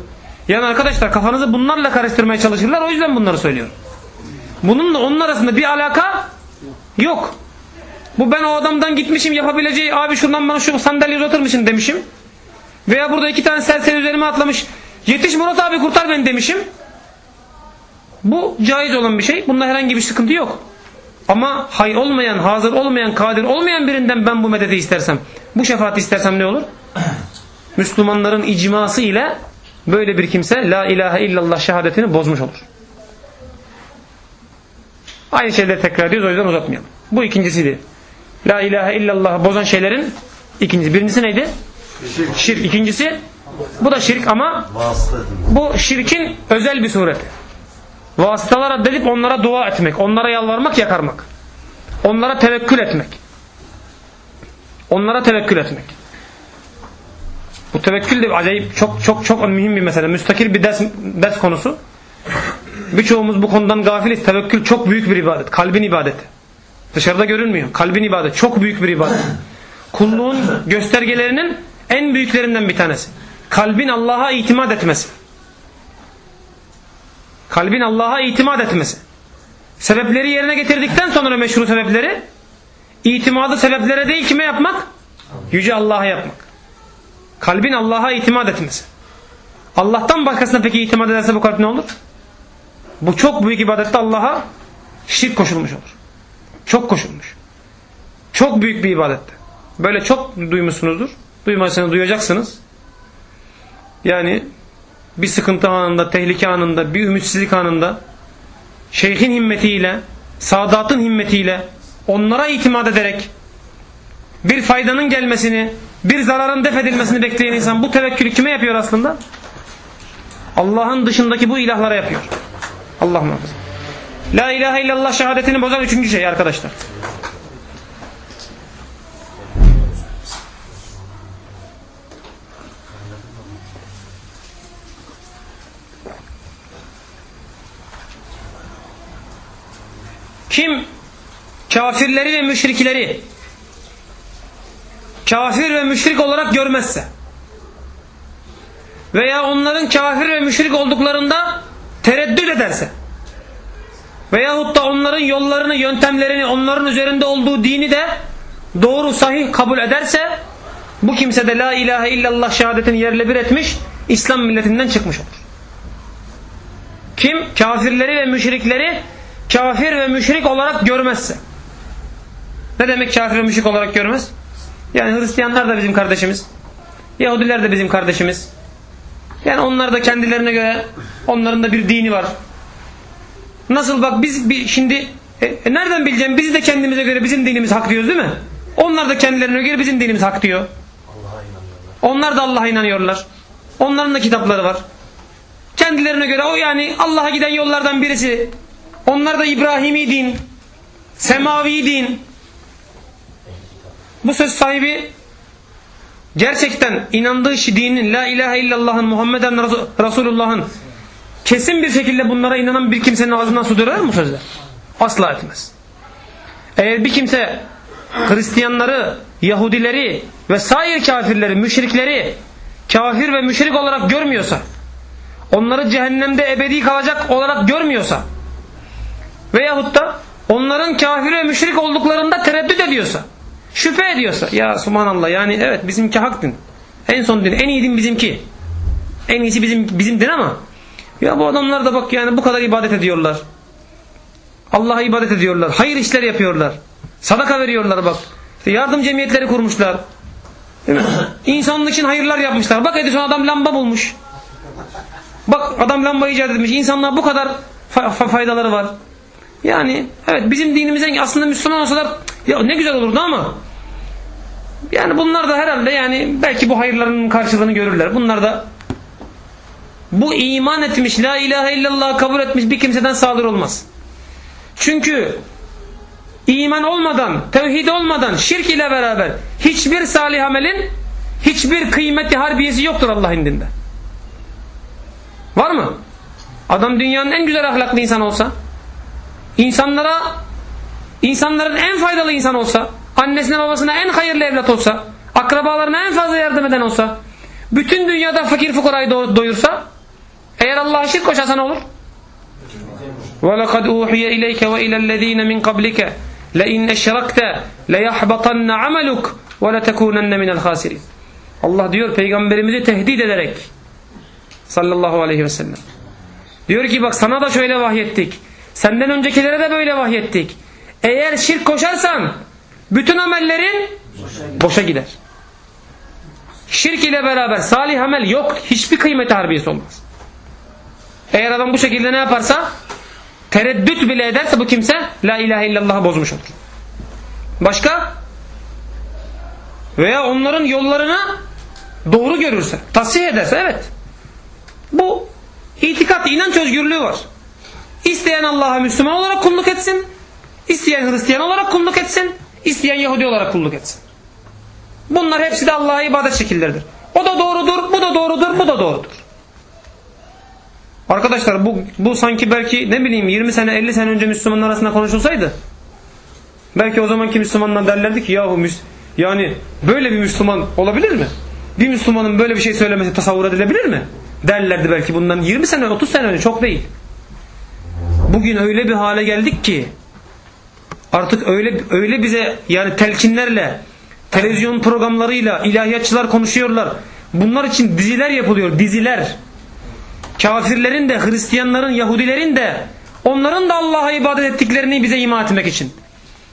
Yani arkadaşlar kafanızı bunlarla karıştırmaya çalışırlar. O yüzden bunları söylüyorum. Bununla onun arasında bir alaka yok. Bu ben o adamdan gitmişim yapabileceği abi şuradan bana şu sandalye uzatır mısın demişim. Veya burada iki tane serseri üzerime atlamış. Yetiş Murat abi kurtar beni demişim. Bu caiz olan bir şey. Bunda herhangi bir sıkıntı yok. Ama hay olmayan, hazır olmayan, kadir olmayan birinden ben bu medeti istersem, bu şefaati istersem ne olur? Müslümanların icması ile böyle bir kimse la ilahe illallah şehadetini bozmuş olur. Aynı şeyleri tekrar ediyoruz o yüzden uzatmayalım. Bu ikincisiydi. La ilahe illallah bozan şeylerin ikincisi. Birincisi neydi? Şirk. Şirk. İkincisi bu da şirk ama bu şirkin özel bir sureti. Vasıtalar addedip onlara dua etmek, onlara yalvarmak, yakarmak. Onlara tevekkül etmek. Onlara tevekkül etmek. Bu tevekkül de acayip çok çok çok mühim bir mesele. Müstakil bir ders, ders konusu. Birçoğumuz bu konudan gafiliz. Tevekkül çok büyük bir ibadet. Kalbin ibadeti. Dışarıda görünmüyor. Kalbin ibadeti. Çok büyük bir ibadet. Kulluğun göstergelerinin en büyüklerinden bir tanesi. Kalbin Allah'a itimat etmesi. Kalbin Allah'a itimat etmesi. Sebepleri yerine getirdikten sonra meşru sebepleri itimadı sebeplere değil kime yapmak? Yüce Allah'a yapmak. Kalbin Allah'a itimat etmesi. Allah'tan başkasına peki itimat ederse bu kalp ne olur? Bu çok büyük ibadette Allah'a şirk koşulmuş olur. Çok koşulmuş. Çok büyük bir ibadette. Böyle çok duymuşsunuzdur. Duymadıysanız duyacaksınız. Yani bir sıkıntı anında, tehlike anında, bir ümitsizlik anında şeyhin himmetiyle, sadatın himmetiyle onlara itimat ederek bir faydanın gelmesini, bir zararın def edilmesini bekleyen insan bu tevekkülü kime yapıyor aslında? Allah'ın dışındaki bu ilahlara yapıyor. Allah muhafaza. La ilahe illallah şehadetini bozan üçüncü şey arkadaşlar. Kim kafirleri ve müşrikleri kafir ve müşrik olarak görmezse veya onların kafir ve müşrik olduklarında tereddüt ederse veyahut da onların yollarını, yöntemlerini, onların üzerinde olduğu dini de doğru, sahih kabul ederse bu kimse de la ilahe illallah şehadetini yerle bir etmiş, İslam milletinden çıkmış olur. Kim kafirleri ve müşrikleri kafir ve müşrik olarak görmezse. Ne demek kafir ve müşrik olarak görmez? Yani Hristiyanlar da bizim kardeşimiz. Yahudiler de bizim kardeşimiz. Yani onlar da kendilerine göre onların da bir dini var. Nasıl bak biz bir, şimdi e, e, nereden bileceğim biz de kendimize göre bizim dinimiz hak diyoruz değil mi? Onlar da kendilerine göre bizim dinimiz hak diyor. Onlar da Allah'a inanıyorlar. Onların da kitapları var. Kendilerine göre o yani Allah'a giden yollardan birisi. Onlar da İbrahimi din, semavi din. Bu söz sahibi gerçekten inandığı şey dinin, la ilahe illallah'ın, Muhammeden Resulullah'ın kesin bir şekilde bunlara inanan bir kimsenin ağzından su döner mi sözler? Asla etmez. Eğer bir kimse Hristiyanları, Yahudileri ve sair kafirleri, müşrikleri kafir ve müşrik olarak görmüyorsa, onları cehennemde ebedi kalacak olarak görmüyorsa veyahut da onların kafir ve müşrik olduklarında tereddüt ediyorsa, şüphe ediyorsa, ya subhanallah yani evet bizimki hak din. En son din, en iyi din bizimki. En iyisi bizim bizim din ama ya bu adamlar da bak yani bu kadar ibadet ediyorlar. Allah'a ibadet ediyorlar. Hayır işler yapıyorlar. Sadaka veriyorlar bak. İşte yardım cemiyetleri kurmuşlar. İnsanlık için hayırlar yapmışlar. Bak Edison adam lamba bulmuş. Bak adam lamba icat etmiş. İnsanlığa bu kadar fa- fa- faydaları var. Yani evet bizim dinimizden aslında Müslüman olsalar ya ne güzel olurdu ama yani bunlar da herhalde yani belki bu hayırların karşılığını görürler. Bunlar da bu iman etmiş, la ilahe illallah kabul etmiş bir kimseden sadır olmaz. Çünkü iman olmadan, tevhid olmadan, şirk ile beraber hiçbir salih amelin hiçbir kıymeti harbiyesi yoktur Allah indinde. Var mı? Adam dünyanın en güzel ahlaklı insan olsa, insanlara insanların en faydalı insan olsa, annesine babasına en hayırlı evlat olsa, akrabalarına en fazla yardım eden olsa, bütün dünyada fakir fukarayı do- doyursa, eğer Allah'a şirk koşarsa ne olur? وَلَقَدْ اُوحِيَ اِلَيْكَ وَاِلَى الَّذ۪ينَ مِنْ قَبْلِكَ لَاِنْ اَشْرَكْتَ لَيَحْبَطَنَّ عَمَلُكَ وَلَتَكُونَنَّ مِنَ الْخَاسِرِينَ Allah diyor peygamberimizi tehdit ederek sallallahu aleyhi ve sellem. Diyor ki bak sana da şöyle vahyettik. Senden öncekilere de böyle vahyettik. Eğer şirk koşarsan bütün amellerin boşa gider. Şirk ile beraber salih amel yok. Hiçbir kıymeti harbiyesi olmaz. Eğer adam bu şekilde ne yaparsa tereddüt bile ederse bu kimse la ilahe illallah'ı bozmuş olur. Başka? Veya onların yollarını doğru görürse, tasih ederse evet. Bu itikat, inanç özgürlüğü var. İsteyen Allah'a Müslüman olarak kulluk etsin, isteyen Hristiyan olarak kulluk etsin, isteyen Yahudi olarak kulluk etsin. Bunlar hepsi de Allah'a ibadet şekilleridir. O da doğrudur, bu da doğrudur, bu da doğrudur. Arkadaşlar bu, bu sanki belki ne bileyim 20 sene 50 sene önce Müslümanlar arasında konuşulsaydı belki o zamanki Müslümanlar derlerdi ki yahu yani böyle bir Müslüman olabilir mi? Bir Müslümanın böyle bir şey söylemesi tasavvur edilebilir mi? Derlerdi belki bundan 20 sene 30 sene önce çok değil. Bugün öyle bir hale geldik ki artık öyle öyle bize yani telkinlerle televizyon programlarıyla ilahiyatçılar konuşuyorlar. Bunlar için diziler yapılıyor diziler kafirlerin de Hristiyanların, Yahudilerin de onların da Allah'a ibadet ettiklerini bize ima etmek için.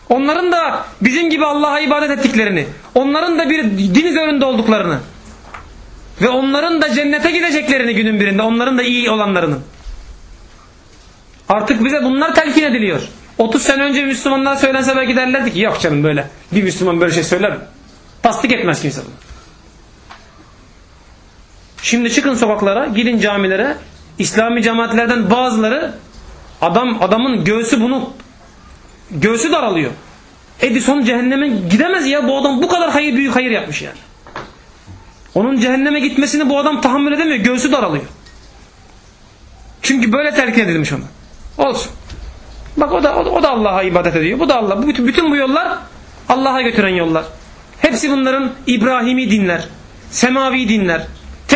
Onların da bizim gibi Allah'a ibadet ettiklerini, onların da bir din üzerinde olduklarını ve onların da cennete gideceklerini günün birinde, onların da iyi olanlarının. Artık bize bunlar telkin ediliyor. 30 sene önce Müslümanlar söylense belki derlerdi ki yok canım böyle bir Müslüman böyle şey söyler mi? Tasdik etmez kimse bunu. Şimdi çıkın sokaklara, gidin camilere. İslami cemaatlerden bazıları adam adamın göğsü bunu göğsü daralıyor. Edison cehenneme gidemez ya bu adam bu kadar hayır büyük hayır yapmış yani. Onun cehenneme gitmesini bu adam tahammül edemiyor. Göğsü daralıyor. Çünkü böyle telkin edilmiş ona. Olsun. Bak o da o da Allah'a ibadet ediyor. Bu da Allah. Bu bütün, bütün bu yollar Allah'a götüren yollar. Hepsi bunların İbrahimi dinler, semavi dinler.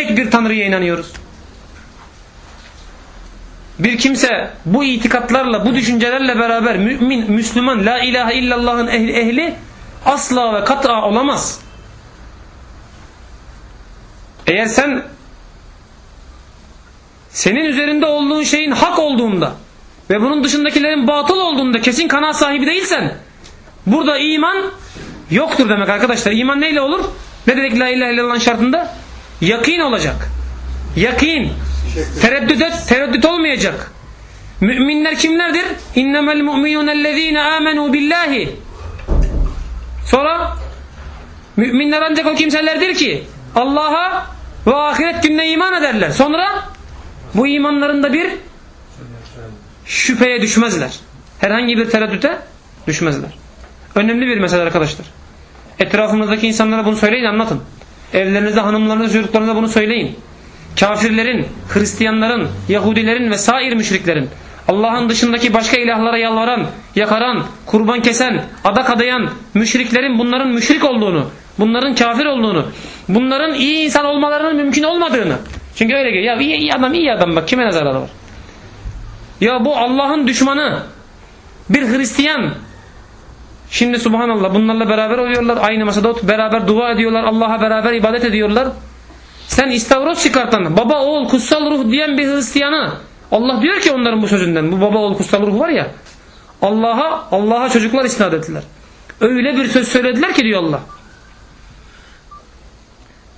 Tek bir Tanrı'ya inanıyoruz. Bir kimse bu itikatlarla, bu düşüncelerle beraber mümin, Müslüman, la ilahe illallah'ın ehli, ehli asla ve kat'a olamaz. Eğer sen senin üzerinde olduğun şeyin hak olduğunda ve bunun dışındakilerin batıl olduğunda kesin kanaat sahibi değilsen burada iman yoktur demek arkadaşlar. İman neyle olur? Ne dedik la ilahe illallah şartında? Yakin olacak. Yakin. Tereddüt, et, tereddüt olmayacak. Müminler kimlerdir? İnnemel mu'minunellezine amenu billahi. Sonra müminler ancak o kimselerdir ki Allah'a ve ahiret gününe iman ederler. Sonra bu imanlarında bir şüpheye düşmezler. Herhangi bir tereddüte düşmezler. Önemli bir mesele arkadaşlar. Etrafımızdaki insanlara bunu söyleyin anlatın. Evlerinizde hanımlarınıza çocuklarınıza bunu söyleyin. Kafirlerin, Hristiyanların, Yahudilerin ve sair müşriklerin Allah'ın dışındaki başka ilahlara yalvaran, yakaran, kurban kesen, adak adayan müşriklerin bunların müşrik olduğunu, bunların kafir olduğunu, bunların iyi insan olmalarının mümkün olmadığını. Çünkü öyle geliyor. Ya iyi, iyi adam iyi adam bak kime ne zararı var? Ya bu Allah'ın düşmanı bir Hristiyan Şimdi subhanallah bunlarla beraber oluyorlar. Aynı masada oturup beraber dua ediyorlar. Allah'a beraber ibadet ediyorlar. Sen istavroz çıkartan, baba oğul kutsal ruh diyen bir Hristiyanı Allah diyor ki onların bu sözünden. Bu baba oğul kutsal ruh var ya. Allah'a Allah'a çocuklar isnat ettiler. Öyle bir söz söylediler ki diyor Allah.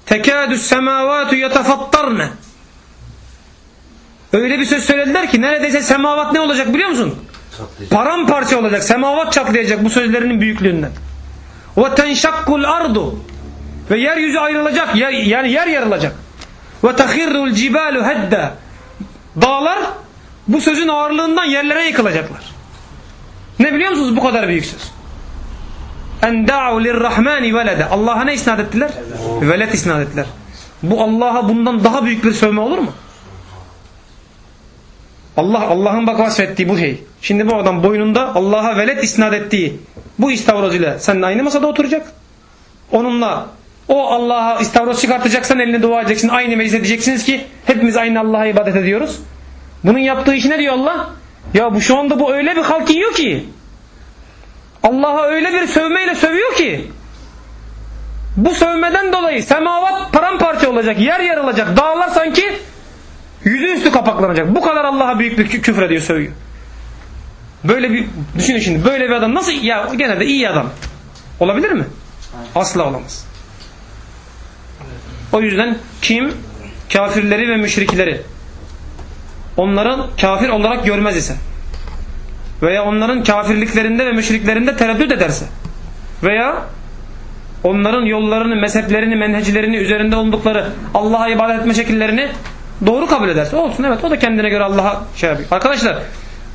Tekadüs semavatu yetefattarne. Öyle bir söz söylediler ki neredeyse semavat ne olacak biliyor musun? Paramparça olacak. Semavat çatlayacak bu sözlerinin büyüklüğünden. Ve tenşakkul ardu. Ve yeryüzü ayrılacak. Yer, yani yer yarılacak. Ve tahirrul cibalu hedda. Dağlar bu sözün ağırlığından yerlere yıkılacaklar. Ne biliyor musunuz bu kadar büyük söz? En da'u lirrahmani velede. Allah'a ne isnat ettiler? Veled isnat ettiler. Bu Allah'a bundan daha büyük bir sövme olur mu? Allah Allah'ın bak vasfettiği bu şey. Şimdi bu adam boynunda Allah'a velet isnat ettiği bu istavroz ile seninle aynı masada oturacak. Onunla o Allah'a istavroz çıkartacaksan eline dua edeceksin. Aynı meclis edeceksiniz ki hepimiz aynı Allah'a ibadet ediyoruz. Bunun yaptığı iş ne diyor Allah? Ya bu şu anda bu öyle bir halk yiyor ki Allah'a öyle bir sövmeyle sövüyor ki bu sövmeden dolayı semavat paramparça olacak, yer yarılacak, dağlar sanki yüzü üstü kapaklanacak. Bu kadar Allah'a büyük bir kü- küfür ediyor, sövüyor. Böyle bir düşünün şimdi böyle bir adam nasıl ya genelde iyi adam olabilir mi? Asla olamaz. O yüzden kim kafirleri ve müşrikleri onların kafir olarak görmez ise veya onların kafirliklerinde ve müşriklerinde tereddüt ederse veya onların yollarını, mezheplerini, menhecilerini, üzerinde oldukları Allah'a ibadet etme şekillerini doğru kabul ederse olsun evet o da kendine göre Allah'a şey yapıyor. Arkadaşlar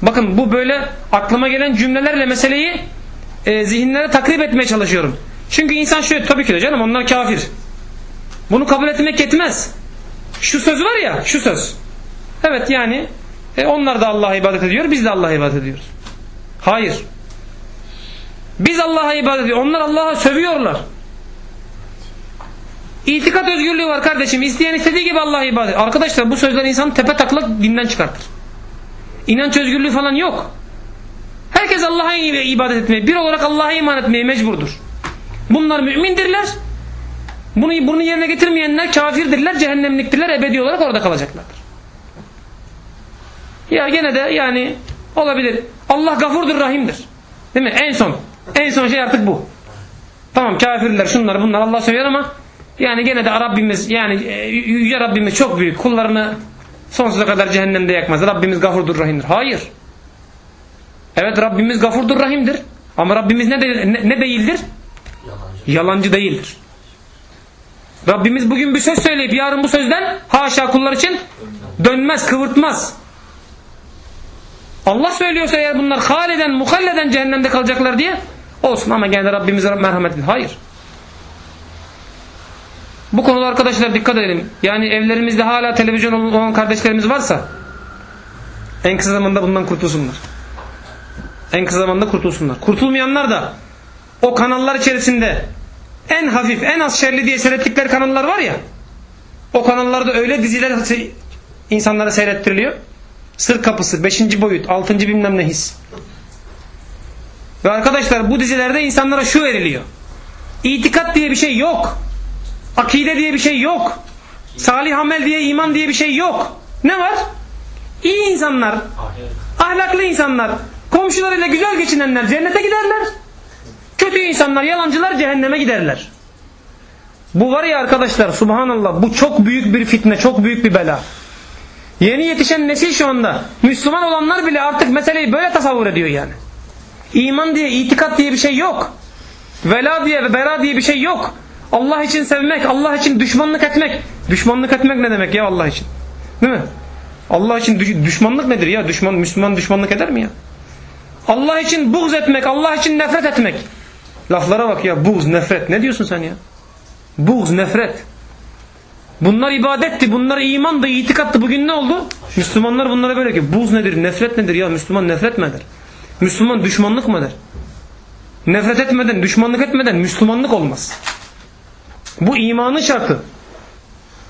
bakın bu böyle aklıma gelen cümlelerle meseleyi e, zihinlere takrip etmeye çalışıyorum. Çünkü insan şöyle tabii ki de canım onlar kafir. Bunu kabul etmek yetmez. Şu söz var ya şu söz. Evet yani e, onlar da Allah'a ibadet ediyor biz de Allah'a ibadet ediyoruz. Hayır. Biz Allah'a ibadet ediyoruz. Onlar Allah'a sövüyorlar. İtikat özgürlüğü var kardeşim. İsteyen istediği gibi Allah'a ibadet. Arkadaşlar bu sözler insanı tepe taklak dinden çıkartır. İnanç özgürlüğü falan yok. Herkes Allah'a ibadet etmeye, bir olarak Allah'a iman etmeye mecburdur. Bunlar mümindirler. Bunu, bunu yerine getirmeyenler kafirdirler, cehennemliktirler, ebedi olarak orada kalacaklardır. Ya gene de yani olabilir. Allah gafurdur, rahimdir. Değil mi? En son. En son şey artık bu. Tamam kafirler, şunlar bunlar Allah söylüyor ama yani gene de Rabbimiz yani yüce Rabbimiz çok büyük. Kullarını sonsuza kadar cehennemde yakmaz. Rabbimiz gafurdur, rahimdir. Hayır. Evet Rabbimiz gafurdur, rahimdir. Ama Rabbimiz ne, de, ne, ne değildir? Yalancı. Yalancı değildir. Rabbimiz bugün bir söz söyleyip yarın bu sözden haşa kullar için dönmez, kıvırtmaz. Allah söylüyorsa eğer bunlar haliden, muhalleden cehennemde kalacaklar diye olsun ama gene de Rabbimize merhametli. Hayır. Bu konuda arkadaşlar dikkat edelim. Yani evlerimizde hala televizyon olan kardeşlerimiz varsa en kısa zamanda bundan kurtulsunlar. En kısa zamanda kurtulsunlar. Kurtulmayanlar da o kanallar içerisinde en hafif, en az şerli diye seyrettikleri kanallar var ya o kanallarda öyle diziler insanlara seyrettiriliyor. Sır kapısı, 5. boyut, 6. bilmem ne his. Ve arkadaşlar bu dizilerde insanlara şu veriliyor. İtikat diye bir şey yok. Akide diye bir şey yok. Salih amel diye, iman diye bir şey yok. Ne var? İyi insanlar, ahlaklı insanlar, komşularıyla güzel geçinenler cennete giderler. Kötü insanlar, yalancılar cehenneme giderler. Bu var ya arkadaşlar subhanallah bu çok büyük bir fitne, çok büyük bir bela. Yeni yetişen nesil şu anda Müslüman olanlar bile artık meseleyi böyle tasavvur ediyor yani. İman diye, itikat diye bir şey yok. Vela diye ve bera diye bir şey yok. Allah için sevmek, Allah için düşmanlık etmek. Düşmanlık etmek ne demek ya Allah için? Değil mi? Allah için düşmanlık nedir ya? Düşman Müslüman düşmanlık eder mi ya? Allah için buğz etmek, Allah için nefret etmek. Laflara bak ya buğz, nefret. Ne diyorsun sen ya? Buğz, nefret. Bunlar ibadetti, bunlar imandı, itikattı. Bugün ne oldu? Müslümanlar bunlara böyle ki buğz nedir, nefret nedir ya? Müslüman nefret mi eder? Müslüman düşmanlık mı eder? Nefret etmeden, düşmanlık etmeden Müslümanlık olmaz. Bu imanın şartı.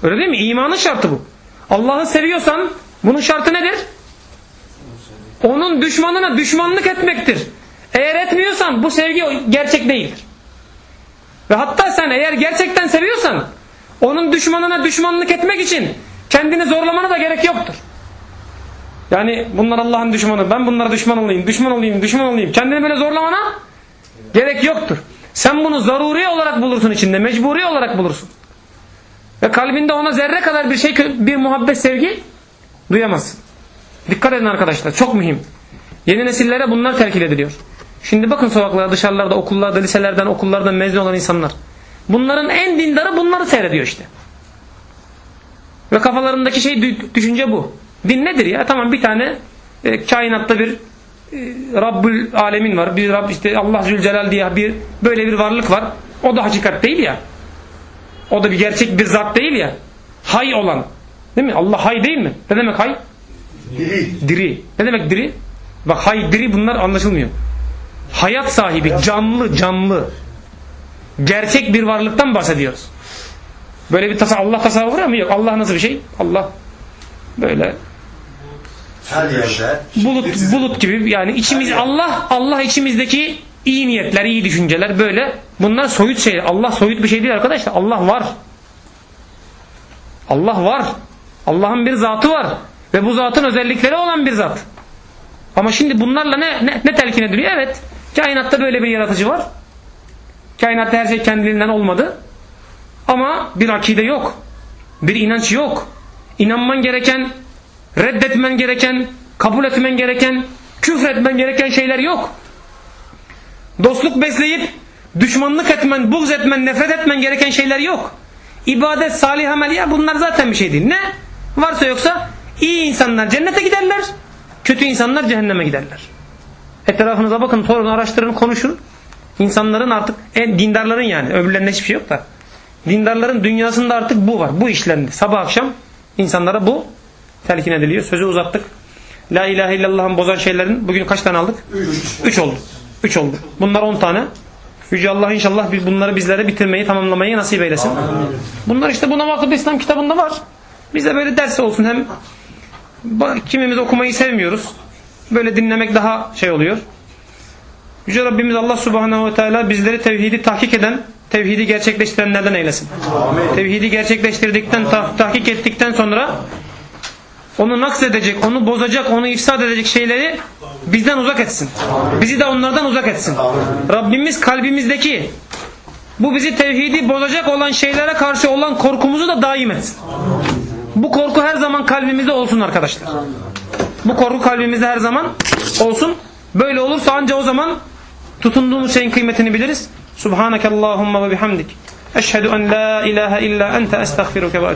Öyle değil mi? İmanın şartı bu. Allah'ı seviyorsan bunun şartı nedir? Onun düşmanına düşmanlık etmektir. Eğer etmiyorsan bu sevgi gerçek değildir. Ve hatta sen eğer gerçekten seviyorsan onun düşmanına düşmanlık etmek için kendini zorlamana da gerek yoktur. Yani bunlar Allah'ın düşmanı. Ben bunlara düşman olayım, düşman olayım, düşman olayım. Kendini böyle zorlamana gerek yoktur. Sen bunu zaruri olarak bulursun içinde, mecburi olarak bulursun. Ve kalbinde ona zerre kadar bir şey, bir muhabbet, sevgi duyamazsın. Dikkat edin arkadaşlar, çok mühim. Yeni nesillere bunlar telkin ediliyor. Şimdi bakın sokaklarda, dışarılarda, okullarda, liselerden, okullardan mezun olan insanlar. Bunların en dindarı bunları seyrediyor işte. Ve kafalarındaki şey düşünce bu. Din nedir ya? Tamam bir tane e, kainatta bir Rabbül Alemin var. Bir Rab işte Allah Zülcelal diye bir böyle bir varlık var. O da hakikat değil ya. O da bir gerçek bir zat değil ya. Hay olan. Değil mi? Allah hay değil mi? Ne demek hay? Diri. Diri. Ne demek diri? Bak hay diri bunlar anlaşılmıyor. Hayat sahibi, canlı, canlı. Gerçek bir varlıktan bahsediyoruz. Böyle bir tasa Allah tasavvuru mı? Yok. Allah nasıl bir şey? Allah böyle Her yerde. bulut bulut gibi yani içimiz Allah Allah içimizdeki iyi niyetler, iyi düşünceler böyle. Bunlar soyut şeyler. Allah soyut bir şey değil arkadaşlar. Allah var. Allah var. Allah'ın bir zatı var ve bu zatın özellikleri olan bir zat. Ama şimdi bunlarla ne ne, ne telkin ediliyor? Evet. Kainatta böyle bir yaratıcı var. Kainatta her şey kendiliğinden olmadı. Ama bir akide yok. Bir inanç yok. İnanman gereken, reddetmen gereken, kabul etmen gereken, küfretmen gereken şeyler yok. Dostluk besleyip düşmanlık etmen, buğz etmen, nefret etmen gereken şeyler yok. İbadet, salih amel ya bunlar zaten bir şey değil. Ne? Varsa yoksa iyi insanlar cennete giderler, kötü insanlar cehenneme giderler. Etrafınıza bakın, sorun, araştırın, konuşun. İnsanların artık, en dindarların yani, öbürlerinde hiçbir şey yok da. Dindarların dünyasında artık bu var. Bu işlendi. Sabah akşam insanlara bu telkin ediliyor. Sözü uzattık. La ilahe illallah'ın bozan şeylerin bugün kaç tane aldık? Üç. Üç oldu. Üç oldu. Bunlar on tane. Yüce Allah inşallah bunları bizlere bitirmeyi, tamamlamayı nasip eylesin. Bunlar işte bu Namazlı İslam kitabında var. Bize böyle ders olsun hem kimimiz okumayı sevmiyoruz. Böyle dinlemek daha şey oluyor. Yüce Rabbimiz Allah Subhanahu ve Teala bizleri tevhidi tahkik eden, tevhidi gerçekleştirenlerden eylesin. Amin. Tevhidi gerçekleştirdikten, tah tahkik ettikten sonra onu naks edecek, onu bozacak, onu ifsad edecek şeyleri bizden uzak etsin. Bizi de onlardan uzak etsin. Rabbimiz kalbimizdeki bu bizi tevhidi bozacak olan şeylere karşı olan korkumuzu da daim etsin. Bu korku her zaman kalbimizde olsun arkadaşlar. Bu korku kalbimizde her zaman olsun. Böyle olursa anca o zaman tutunduğumuz şeyin kıymetini biliriz. Subhanakallahumma ve bihamdik. Eşhedü en la ilahe illa ente estağfiruke ve